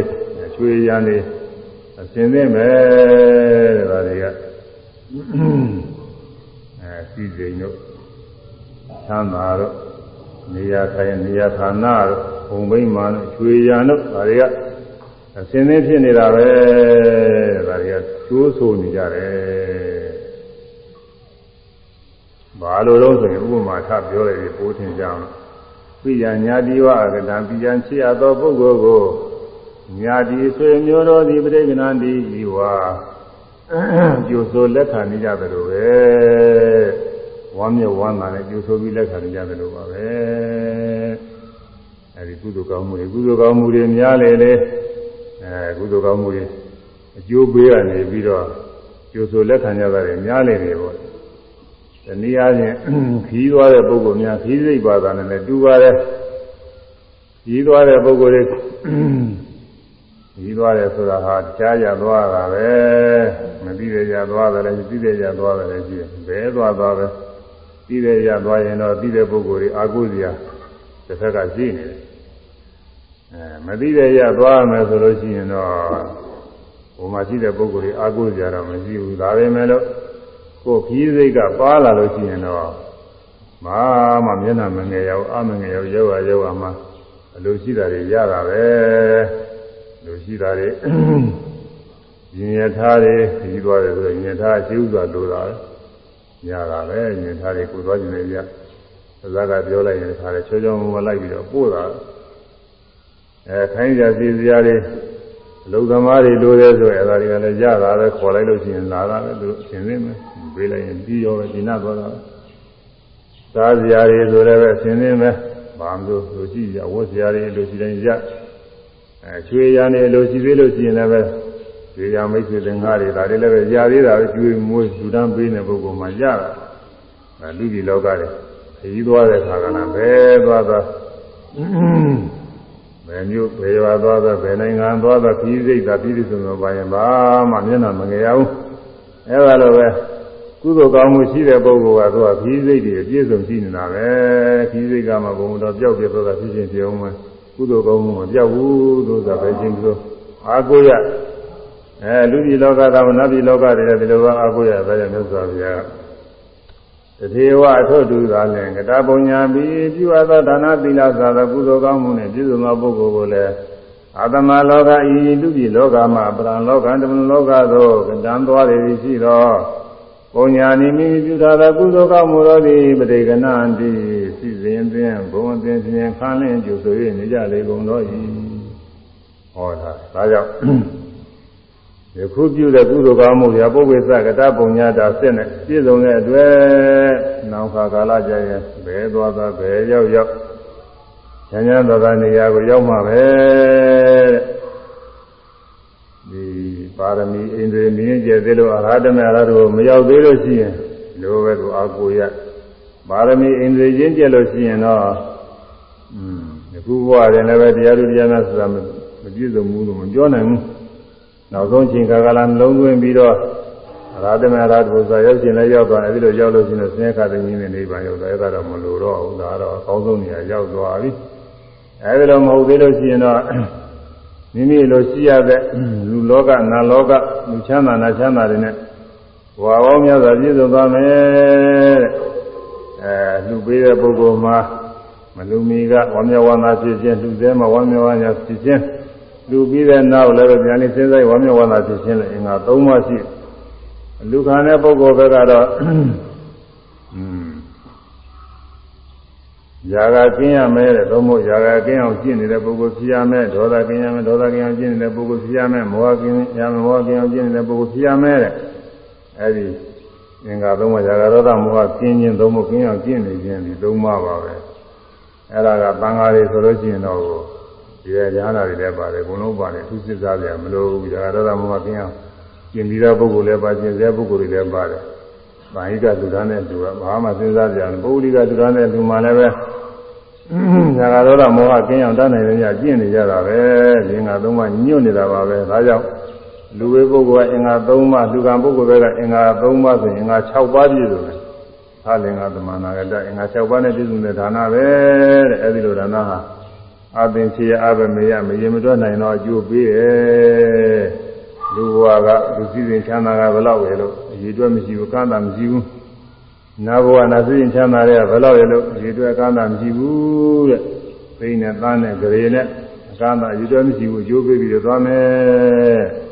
ချွေရံနေ အစင်သင့်မယ်တဲ့ဒါတွေကအဲစီစိန်တို့ချမ်းသာတော့နေရာထိုင်နေရာဌာနတို့ဘုံဗိမာန်တို့ချွေရံတို့ဒါတွေကအစင်သင့်ဖြစ်နေတာပဲတဲ့ဒါတွေကကျိုးဆိုနေကြတယ်ဘာလို့လို့ဆိုရင်ဥပမာထပြောလိုက်ပြီးပိုးထင်ကြအောင်ပိယညာတိဝအကတံပိယံချေရသောပုဂ္ဂိုလ်ကို ညာတိဆွေမျိုးတော်သည်ပရိကဏံတိဤဝါကျိုးဆိုလက်ခံနေကြတယ်လို့ပဲဝမ်းမြောက်ဝမ်းသာနဲ့ကျိုးဆိုပြီးလက်ခံနေကြတယ်လို့ပါပဲအဲဒီကုသိုလ်ကောင်းမှုတွေကုသိုလ်ကောင်းမှုတွေများလေလေအဲကုသိုလ်ကောင်းမှုတွေအကျိုးပေးရနေပြီးတော့ကျိုးဆိုလက်ခံကြတာတွေများလေနေပေါ့တနည်းအားဖြင့်ခီးသွားတဲ့ပုဂ္ဂိုလ်များခီးစိတ်ပါတာနဲ့လည်းတူပါတယ်ခီးသွားတဲ့ပုဂ္ဂိုလ်တွေ ခီးသွားတယ်ဆိုတာဟာကြားရသွားတာပဲမသိတဲ့ရသွားတယ်လည်းသိတဲ့ရသွားတယ်လည်းရှိတယ်ဘယ်သွားသွားပဲသိတဲ့ရသွားရင်တော့သိတဲ့ပုဂ္ဂိုလ်တွေအာဟုဇရာတစ်ခါကရှိနေတယ်အဲမသိတဲ့ရသွားမယ်ဆိုလို့ရှိရင်တော့ဟိုမှာရှိတဲ့ပုဂ္ဂိုလ်တွေအာဟုဇရာတော့မရှိဘူးဒါပဲမဲ့လို့ကိုယ်ခီးစိတ်ကပါလာလို့ရှိရင်တော့မာမမျက်နှာမငယ်ရောက်အမငယ်ရောက်ရောက်ရရောက်မှအလိုရှိတာတွေရတာပဲ လိုရှိတာတွေရင်ရထားတွေခီးသွားတယ်ဆိုရင်ရင်ထားရှိဥစွာလိုတာရတာပဲရင်ထားတွေကိုသွားခြင်းနဲ့ရသဇာကပြောလိုက်ရင်ခါတယ်ချောချောမမလိုက်ပြီးတော့ပို့တာအဲခိုင်းကြစီစရာတွေလုံသမားတွေလိုတယ်ဆိုရင်အဲဒါတွေကလည်းရတာပဲခေါ်လိုက်လို့ရှိရင်လာတာပဲသူအရှင်သိမယ်ပေးလိုက်ရင်ပြီးရောပဲဒီနာသွားတာစားစရာတွေဆိုလည်းပဲအရှင်သိမယ်ဘာမှလို့လူကြည့်ရဝတ်စရာတွေလူရှိတိုင်းရ အဲချွေရနေလူရှိသေးလို့ရှိရင်လည်းပဲဒီရမိတ်ဆွေသင်္ကားတွေဒါတွေလည်းပဲရသေးတာပဲကျွေးမွေးလူတန်းပေးနေပုဂ္ဂိုလ်မှရတာအဲလူကြီးလောကတွေခရီးသွားတဲ့ခါကလည်းဘယ်သွားသွားဘယ်မျိုးဘယ်ရွာသွားသွားဘယ်နိုင်ငံသွားသွားခီးစိတ်သာပြည်စုံစုံပါရင်ဘာမှမျက်နှာမငယ်ရဘူးအဲဒါလိုပဲကုသိုလ်ကောင်းမှုရှိတဲ့ပုဂ္ဂိုလ်ကသူကခီးစိတ်တွေအပြည့်စုံရှိနေတာပဲခီးစိတ်ကမှဘုံတော်ပျောက်ပြတော့ဖြစ်ချင်းဖြစ်အောင်မယ် ကုသိုလ်ကောင်းမှုမပျောက်ဘူးလို့ဆိုတာပဲချင်းလို့အာကိုရအဲလူပြည်လောကသာမနပြည်လောကတွေလည်းဒီလိုပဲအာကိုရပဲမြတ်စွာဘုရားတထေဝအထုတူသာလင်ကတာပုံညာပြီးပြုအပ်သောဒါနသီလသာသောကုသိုလ်ကောင်းမှုနှင့်ပြည့်စုံသောပုဂ္ဂိုလ်ကိုလည်းအာတမလောကဤလူပြည်လောကမှာပရံလောကတမန်လောကသို့ကံသွားရည်ရှိသောပုံညာနိမိပြုထားသောကုသိုလ်ကောင်းမှုတို့သည်ပဋိကနာတိ စီစဉ်သင်ဘုံသင်ဖြင့်ခန်းလင်းကျူဆို၍နေကြလေကုန်သော၏ဟောတာဒါကြောင့်ယခုပြုတဲ့ကုသိုလ်ကောင်းမှုရာပုဗ္ဗေသကတပုံညာတာစစ်နဲ့ပြည့်စုံတဲ့အတွက်နောက်ခါကာလကြရင်ဘယ်သွားသွားဘယ်ရောက်ရောက်ဉာဏ်ဉာဏ်တော်သာနေရာကိုရောက်မှာပဲဒီပါရမီအိန္ဒြေမြင့်ကျက်သေးလို့အရဟတမေအရဟတကိုမရောက်သေးလို့ရှိရင်လိုပဲသူအာကိုရ ပါရမီအိန္ဒြေချင်းကျက်လို့ရှိရင်တော့อืมဒီခုဘဝရင်လည်းပဲတရားသူတရားနာဆိုတာမပြည့်စုံဘူးလို့မပြောနိုင်ဘူးနောက်ဆုံးချိန်ကာကလာနှလုံးသွင်းပြီးတော့ရာသမေရာထုဆိုရောက်ရှင်လည်းရောက်သွားအဲဒီလိုရောက်လို့ရှိရင်ဆင်းရဲခါသိင်းနဲ့နေပါရောက်သွားအဲ့ဒါတော့မလိုတော့ဘူးဒါတော့အကောင်းဆုံးနေရာရောက်သွားပြီအဲဒီလိုမဟုတ်သေးလို့ရှိရင်တော့မိမိလိုရှိရတဲ့လူလောကနာလောကလူချမ်းသာနာချမ်းသာတွေနဲ့ဘဝပေါင်းများစွာပြည့်စုံသွားမယ်တဲ့အဲ လူပေးတဲ့ပုဂ္ဂိုလ်မှာမလူမီကဝမ်းမြောက်ဝမ်းသာဖြစ်ခြင်းလူသေးမှာဝမ်းမြောက်ဝမ်းသာဖြစ်ခြင်းလူပြီးတဲ့နောက်လည်းပြန်ပြီးစဉ်းစားဝမ်းမြောက်ဝမ်းသာဖြစ်ခြင်းလည်းအင်္ဂါ၃ပါးရှိလူခံတဲ့ပုဂ္ဂိုလ်ဘက်ကတော့อืมຢာကကင်းရမယ်တဲ့သို့မဟုတ်ຢာကကင်းအောင်ကျင့်နေတဲ့ပုဂ္ဂိုလ်ဖြစ်ရမယ်ဒေါသကင်းရမယ်ဒေါသကင်းအောင်ကျင့်နေတဲ့ပုဂ္ဂိုလ်ဖြစ်ရမယ်မောဟကင်းရမယ်မောဟကင်းအောင်ကျင့်နေတဲ့ပုဂ္ဂိုလ်ဖြစ်ရမယ်တဲ့အဲဒီ သင်္ကာသုံးပါးຢာကဒေါသမောဟကင်းခြင်းသို့မဟုတ်ကင်းအောင်ကျင့်နေခြင်းဒီသုံးပါးပါပဲအဲ့ဒါကသံဃာတွေဆိုလို့ရှိရင်တော့ဒီရညာနာတွေလည်းပါတယ်ဘုံလုံးပါတယ်သူစစ်စားကြမလို့ຢာကဒေါသမောဟကင်းအောင်ကျင့်ပြီးတဲ့ပုဂ္ဂိုလ်လည်းပါကျင့်စေပုဂ္ဂိုလ်တွေလည်းပါတယ်။ဘာဟိကလူသားနဲ့လူကဘာမှစဉ်းစားကြတယ်ပုဂ္ဂိုလ်ကလူသားနဲ့လူမှလည်းပဲညာကဒေါသမောဟကင်းအောင်တတ်နိုင်တယ်ညကျင့်နေကြတာပဲ။ဒီငါသုံးပါးညွတ်နေတာပါပဲ။ဒါကြောင့် လူဝေပုဂ္ဂိုလ်ကအင်္ဂါ၃ပါးလူကံပုဂ္ဂိုလ်ကအင်္ဂါ၃ပါးဆိုရင်အင်္ဂါ၆ပါးပြည့်စုံတယ်။ဟာလင်္ဂသမဏဂတအင်္ဂါ၆ပါးနဲ့ပြည့်စုံတဲ့ဒါနပဲတဲ့။အဲဒီလိုဒါနဟာအပင်ချေအဘမေယမရေမတွက်နိုင်တော့အကျိုးပေးတယ်။လူဘဝကလူစည်းစိမ်ချမ်းသာကဘယ်လောက်ပဲလို့အရေးတွက်မရှိဘူးကမ်းတာမရှိဘူးနာဘဝနာစည်းစိမ်ချမ်းသာတဲ့ဘယ်လောက်ပဲလို့အရေးတွက်ကမ်းတာမရှိဘူးတဲ့သိနဲ့သားနဲ့ကြရေနဲ့အကမ်းတာအရေးတွက်မရှိဘူးအကျိုးပေးပြီးတော့သွားမယ်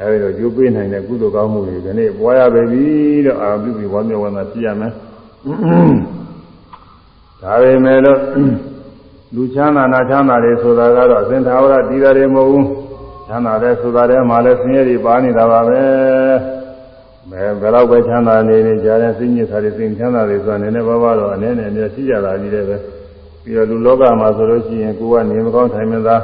အဲဒီတော့ကျိုးပေးနိုင်တဲ့ကုသိုလ်ကောင်းမှုတွေဒီနေ့ပွားရပေပြီတော့အာပြုပြီးဝမ်းမြောက်ဝမ်းသာပြရမယ်ဒါပေမဲ့လို့လူချမ်းသာနာချမ်းသာတွေဆိုတာကတော့အစဉ်သာဝရတည်တယ်မဟုတ်ဘူးချမ်းသာတဲ့ဆိုတာထဲမှာလည်းဆင်းရဲတွေပါနေတာပါပဲဘယ်ဘယ်တော့ပဲချမ်းသာနေနေကြတဲ့စိတ်ညစ်တာတွေစိတ်ချမ်းသာတွေဆိုတာနည်းနည်းပါးပါးတော့အနေနဲ့အများရှိကြတာကြီးတယ်ပဲပြီးတော့လူလောကမှာဆိုလို့ရှိရင်ကိုယ်ကနေမကောင်းထိုင်မသား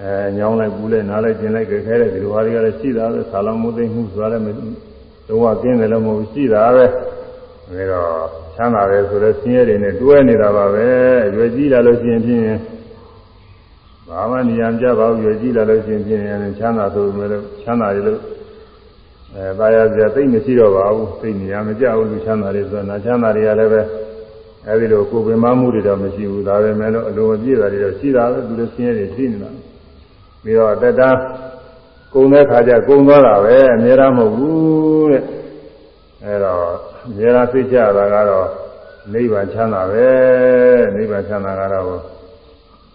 အဲညောင်းလိုက်ပူလိုက်နားလိုက်ကျင်လိုက်ကြခဲတဲ့ဒီလိုဟာတွေကလည်းရှိတာပဲဆာလောင်မှုသိမှုဆိုတာလည်းလုံးဝကျင်းတယ်လို့မဟုတ်ရှိတာပဲဒါတော့ချမ်းသာတယ်ဆိုတော့ဆင်းရဲတွေနဲ့တွဲနေတာပါပဲအရွယ်ကြီးလာလို့ရှိရင်ဖြင့်ဘာမှနေရာကြပါဘူးရကြည့်လာလို့ရှိရင်ဖြင့်ချမ်းသာဆိုပေမဲ့လို့ချမ်းသာရလို့အဲပါရစရာသိမရှိတော့ပါဘူးသိနေရမကြဘူးလူချမ်းသာတွေဆိုတာနာချမ်းသာတွေကလည်းပဲအဲဒီလိုကိုယ်ပင်မမှုတွေတော့မရှိဘူးဒါပဲမဲ့လို့အလိုမပြည့်တာတွေတော့ရှိတာပဲသူတို့ဆင်းရဲတွေရှိနေတာ ပြီးတော့တက်တာကုံတဲ့ခါကျကုံသွားတာပဲအများအားမဟုတ်ဘူးတဲ့အဲတော့အများအားသိကြတာကတော့နိဗ္ဗာန်ချမ်းသာပဲနိဗ္ဗာန်ချမ်းသာကတော့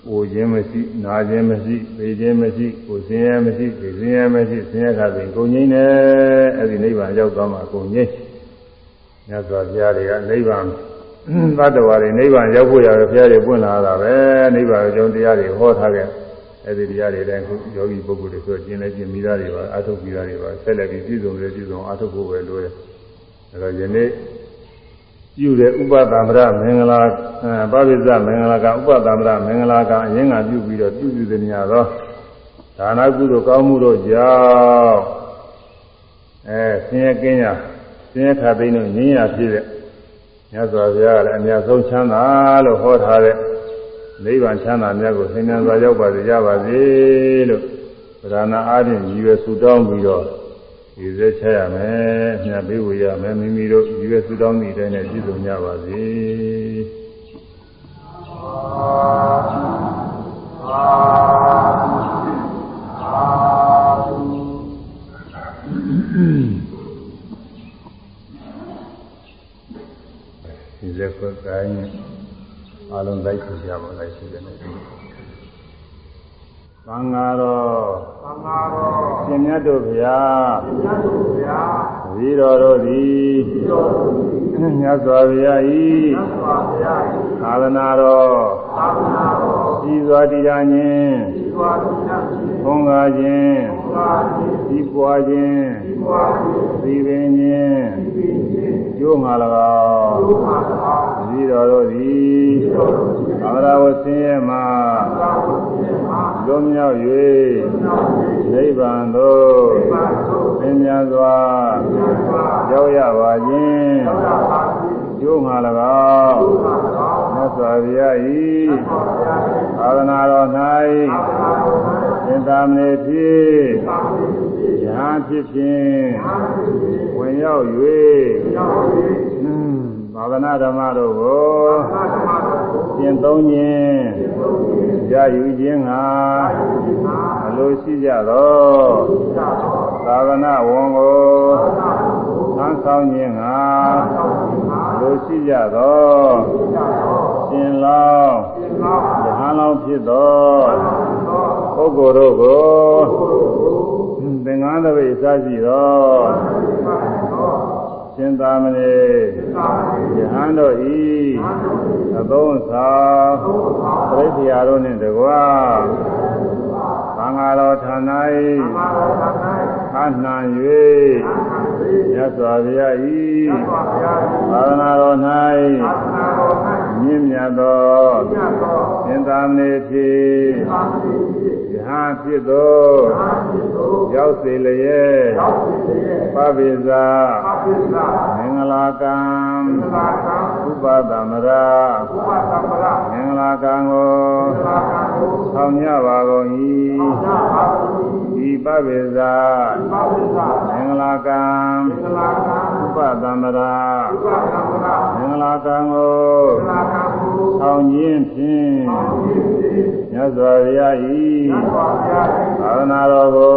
ကိုခြင်းမရှိနာခြင်းမရှိသိခြင်းမရှိကိုစင်းရဲမရှိသိစင်းရဲမရှိစင်းရဲခါစဉ်ကိုငိမ့်နေအဲ့ဒီနိဗ္ဗာန်ရောက်သွားမှာကိုငိမ့်မြတ်စွာဘုရားတွေကနိဗ္ဗာန်သတ္တဝါတွေနိဗ္ဗာန်ရောက်ဖို့ရတဲ့ဘုရားတွေပွင့်လာတာပဲနိဗ္ဗာန်အကြောင်းတရားတွေဟောထားခဲ့ အဲ့ဒီတရားတွေလည်းခုယောဂီပုဂ္ဂိုလ်တွေဆိုကျင်လည်းကျင်မိသားတွေပါအထုတ်ပြီးသားတွေပါဆက်လက်ပြီးပြည့်စုံလည်းပြည့်စုံအထုတ်ဖို့ပဲလိုတယ်အဲ့တော့ယနေ့ပြုတဲ့ဥပသမ္ပရမင်္ဂလာပပိစ္ဆမင်္ဂလာကဥပသမ္ပရမင်္ဂလာကအရင်ကပြုပြီးတော့ပြုစုသမျှသောဒါနကုသိုလ်ကောင်းမှုတို့ကြောင့်အဲဆင်းရဲကင်းရဆင်းရဲခါသိမ်းတို့ငြင်းရဖြစ်တဲ့မြတ်စွာဘုရားကလည်းအများဆုံးချမ်းသာလို့ဟောထားတဲ့ နိဗ္ဗာန်ချမ်းသာမြတ်ကိုသင်္ကန်းစွာရောက်ပါစေရပါစေလို့ဗဒနာအားဖြင့်ရည်ရွယ်ဆုတောင်းပြီးတော့ဒီစက်ချရမယ်ညပေးဝေရမယ်မိမိတို့ဒီရဲ့သုတောင်းမိတဲ့နဲ့ပြည့်စုံကြပါစေဒီလက်ခွက်ကိုင်း အလုံးလိုက်ကြရပါလိုက်ရှိတယ်နဲ့သံဃာတော်သံဃာတော်ရှင်မြတ်တို့ဗျာရှင်မြတ်တို့ဗျာသီတော်တို့သည်သီတော်တို့သည်မြတ်စွာဘုရားဤမြတ်စွာဘုရားဤသာသနာတော်သာသနာတော်ဤစွာတည်တာခြင်းဤစွာတည်တာခြင်းဘုံကားခြင်းဘုံကားခြင်းဤပွားခြင်းဤပွားခြင်းသီပင်ခြင်းသီပင်ခြင်း ကျိုးမှာ၎င်းကျိုးမှာ၎င်းသီတော်တို့သည်သီတော်တို့သည်သာသနာဝဆင်းရဲမှာသာသနာဝဆင်းရဲမှာလွန်မြောက်၍နိဗ္ဗာန်သို့သင်များစွာရောက်ရပါခြင်းကျိုးမှာ၎င်းမြတ်စွာဘုရား၏သာသနာတော်၌သင်္သာမဏေဖြစ် ယဟန်ဖြစ်ဖြင့်ဝင်ရောက်၍သာသနာဓမ္မတို့ကိုကျင့်သုံးခြင်းရယူခြင်းဟာအလိုရှိကြသောသာသနာဝန်ကိုသံဆောင်ခြင်းဟာအလိုရှိကြသောရှင်လောင်းယဟန်လောင်းဖြစ်သောပုဂ္ဂိုလ်တို့ကို သင်္ကန်းတပိတ်စရှိသောရှင်သာမဏေယဟန်တို့ဤအသုံးဆောင်ပြိဋ္ဌာတို့နှင့်တကွာသံဃာတော်ဌာန၏အနှံ၍မြတ်စွာဘုရားဤသာသနာတော်၌မြင့်မြတ်သောရှင်သာမဏေဖြစ်ယ ဟန်ဖြစ်သောရောက်စေလျက်ပပိဇာမင်္ဂလာကံဥပသမရာမင်္ဂလာကံကိုဆောင်ကြပါကုန်၏ဒီပပိဇာမင်္ဂလာကံဥပသမရာမင်္ဂလာကံကိုဆောင်ခြင်းဖြင့် မြတ်စွာဘုရားဤသာသနာတော်ကို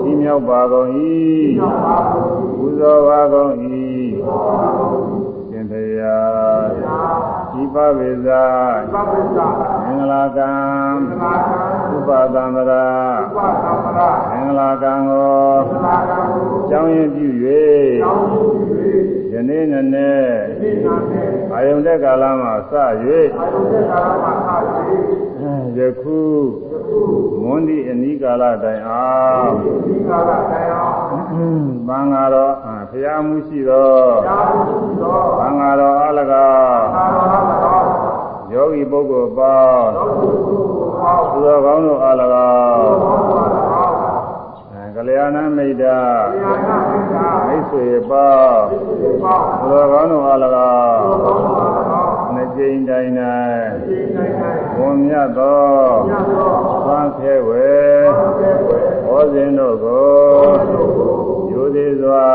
ချီးမြှောက်ပါကုန်၏ပူဇော်ပါကုန်၏ရှင်ဘုရားဤပဝိဇာမင်္ဂလာကံဥပသံ္ဗရာမင်္ဂလာကံကိုကျောင်းရင်ပြု၍ယနေ့နဲ့အာယုန်တဲ့ကာလမှာစ၍ ယခုမွန်းဒီအနိကာလတိုင်အောင်သံဃာတော်ဖရာမှုရှိသောသံဃာတော်အလကားယောဂီပုဂ္ဂိုလ်ပေါင်းသူတော်ကောင်းတို့အလကားကလျာဏမိတ်တာမိတ်ဆွေပေါင်းသူတော်ကောင်းတို့အလကား နှစ်ကြိမ်တိုင်းတိုင်းဝန်မြတ်သောသံခဲဝဲဟောစဉ်တို့ကိုယူသေးစွာ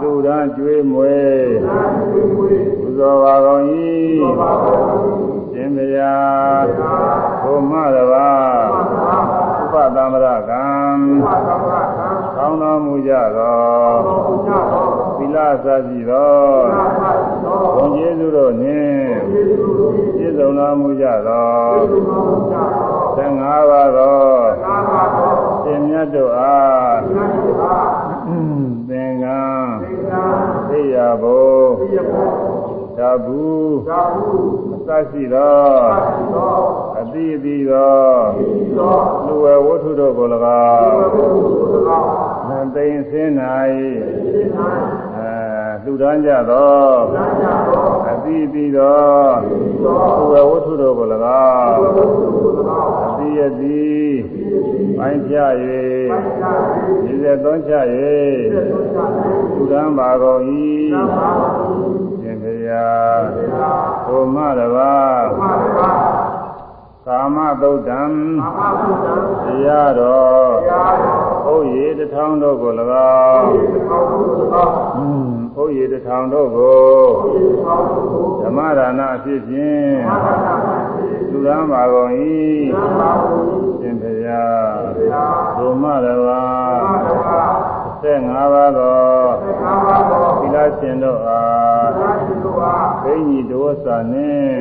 လူရန်ကျွေးမွေပူဇော်ပါကုန်၏ရှင်ဗျာဘုမတဘာဥပသမရကံကောင်းတော်မူကြသော သီလစသည်သောဘုံကျေးဇူးတို့နှင့်ပြည့်စုံတော်မူကြသောသင်္ဃာပါသောရှင်မြတ်တို့အားသင်္ကန်းသိရဘုသဘူးအစရှိသောအတိအတိသောလူဝဲဝတ္ထုတို့ကို၎င်းသိင်စင်း၌အဲ လူတန်းကြသောအတိအတိသောလူဝဲဝတ္ထုတို့ကို၎င်းအတိအတိပိုင်းဖြ၍ဒီစေသုံးချ၍လူတန်းပါကုန်၏ရှင်ဘုရားဘုမတပါကာမသုတ်တံတရားတော်ဟုတ်ရည်တထောင်တို့ကို၎င်း ဟုတ်ရည်တထောင်တို့ကိုဓမ္မဒါနအဖြစ်ဖြင့်လူရန်ပါကုန်၏ရှင်ဘုရားဘုမတပါသက်၅ပါးသောသီလရှင်တို့အားဘိညီတဝဆာနှင့်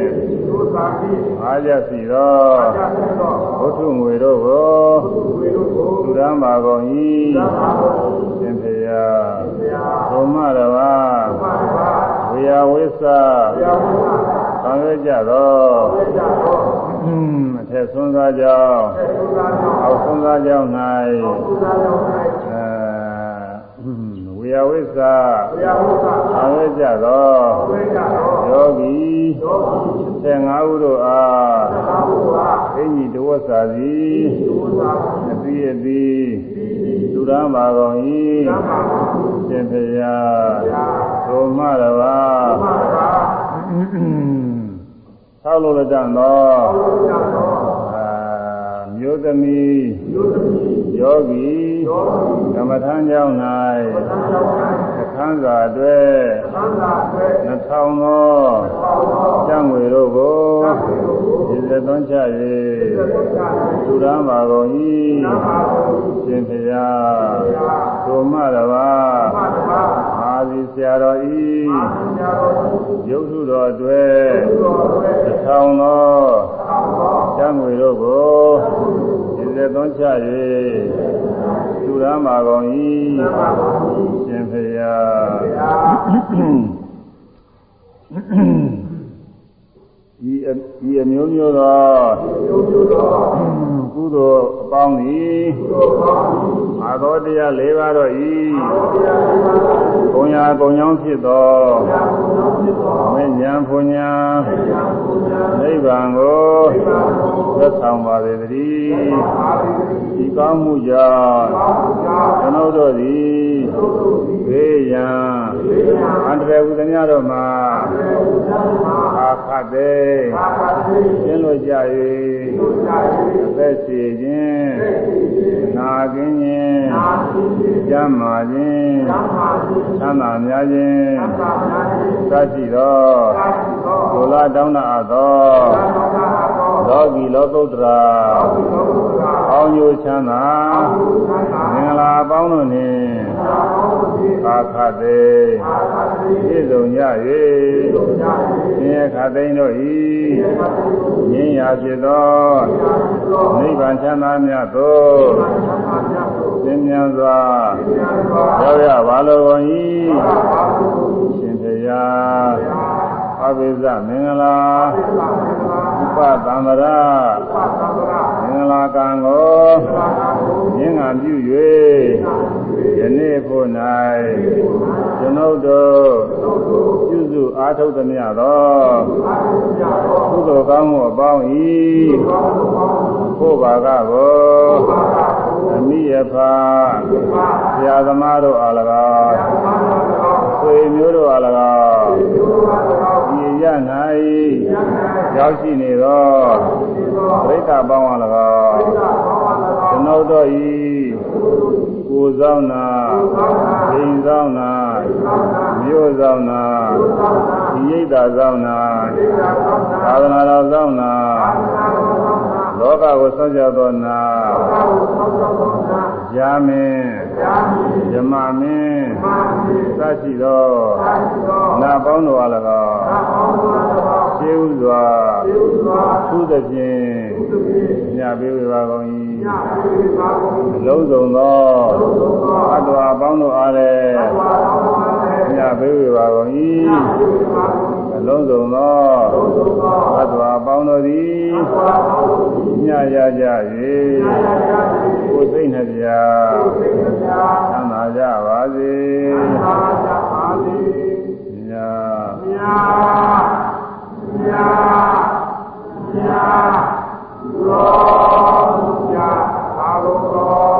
အားရစီသောဘုထုငွေတို့ကိုလူရန်ပါကုန်၏ ရှင်ဖေယဘုမတပါဝေယဝိသဆောင်ရွက်ကြသောအထက်ဆုံးသားကြောင့်အောက်ဆုံးသားကြောင့်၌ဝေယဝိသဆောင်ရွက်ကြသောယောဂီ15ဦးတို့အားအင်းကြီးတဝတ်စာသည်အသီးအသီး သူရမ်းပါကုန်၏ရှင်ဖရာသို့မှတပါဆောက်လို့လည်းတန်သောအာမျိုးသမီးယောဂီကမ္မထမ်းကြောင်း၌အခန်းစာအတွက်နှထောင်သောကျမ်းငွေတို့ကိုဒီစသွန်းချ၍သူရမ်းပါကုန်၏ ရှင်ဖျားသို့မှတပါအာဒီဆရာတော်ဤယုတ်ထုတော်အတွက်နှထောင်သောကျမ်းငွေတို့ကိုဒီစသွန်းချ၍သူရမ်းပါကုန်၏ရှင်ဖျားဤဤအမျိုးမျိုးသော ကုသိုလ်အပေါင်းသည်အာသောတရား၄ပါးတော့ဤဘုံညာဘုံကြောင့်ဖြစ်သောမဉ္ဇဉ်ဘုံညာနိဗ္ဗာန်ကိုသက်ဆောင်ပါစေတည်းဒီကောင်းမှုကြောင့်ကျွန်ုပ်တို့သည် ဘေးရန်အန္တရာယ်ဟူသည်များတို့မှာအာခတ်သေးကျင်းလို့ကြ၍အသက်ရှိခြင်းနာကင်းခြင်းကျမ်းမာခြင်းချမ်းသာများခြင်းသတိတော်ဒုလာတောင်းတအပ်သောလောကီလောကုတ္တရာအောင်းညိုချမ်းသာမင်္ဂလာအပေါင်းတို့နှင့် အာခတ်သေးပြည့်စုံကြ၍သင်္ခါသိန်းတို့ဤငြင်းရာဖြစ်သောနိဗ္ဗာန်ချမ်းသာမြတ်သို့သင်မြန်စွာရောက်ရပါလိုကုန်၏ရှင်ဖေယအဘိဇမင်္ဂလာဥပသံဗရာမင်္ဂလာကံကို မြင်ငံပြု၍ယနေ့ဖို့၌ကျွန်ုပ်တို့ပြုစုအားထုတ်သမျှသောကုသိုလ်ကောင်းမှုအပေါင်း၏ဖို့ပါကကိုအမိယဖာဆရာသမားတို့အား၎င်းဆွေမျိုးတို့အား၎င်းဒီရ၌ရောက်ရှိနေသောပြိဿပေါင်းအား၎င်း ကျွန်ုပ်တို့၏ကိုယ်ဆောင်နာအိမ်ဆောင်နာမြို့ဆောင်နာဒီရိတ်တာဆောင်နာသာသနာတော်ဆောင်နာလောကကိုဆောင်းကြသောနာဇာမင်းဇမမင်းသရှိသောနာပေါင်းတော်အား၎င်းရှင်းဥစွာသုသဖြင့် ညပေးဝေပါကုန်၏လုံးစုံသောအတ္တဝါပေါင်းတို့အားလည်းညပေးဝေပါကုန်၏လုံးစုံသောအတ္တဝါပေါင်းတို့သည်ညရကြ၍ကိုယ်စိတ်နှပြသံသာကြပါစေညညညည သောဘုရားသာဝကော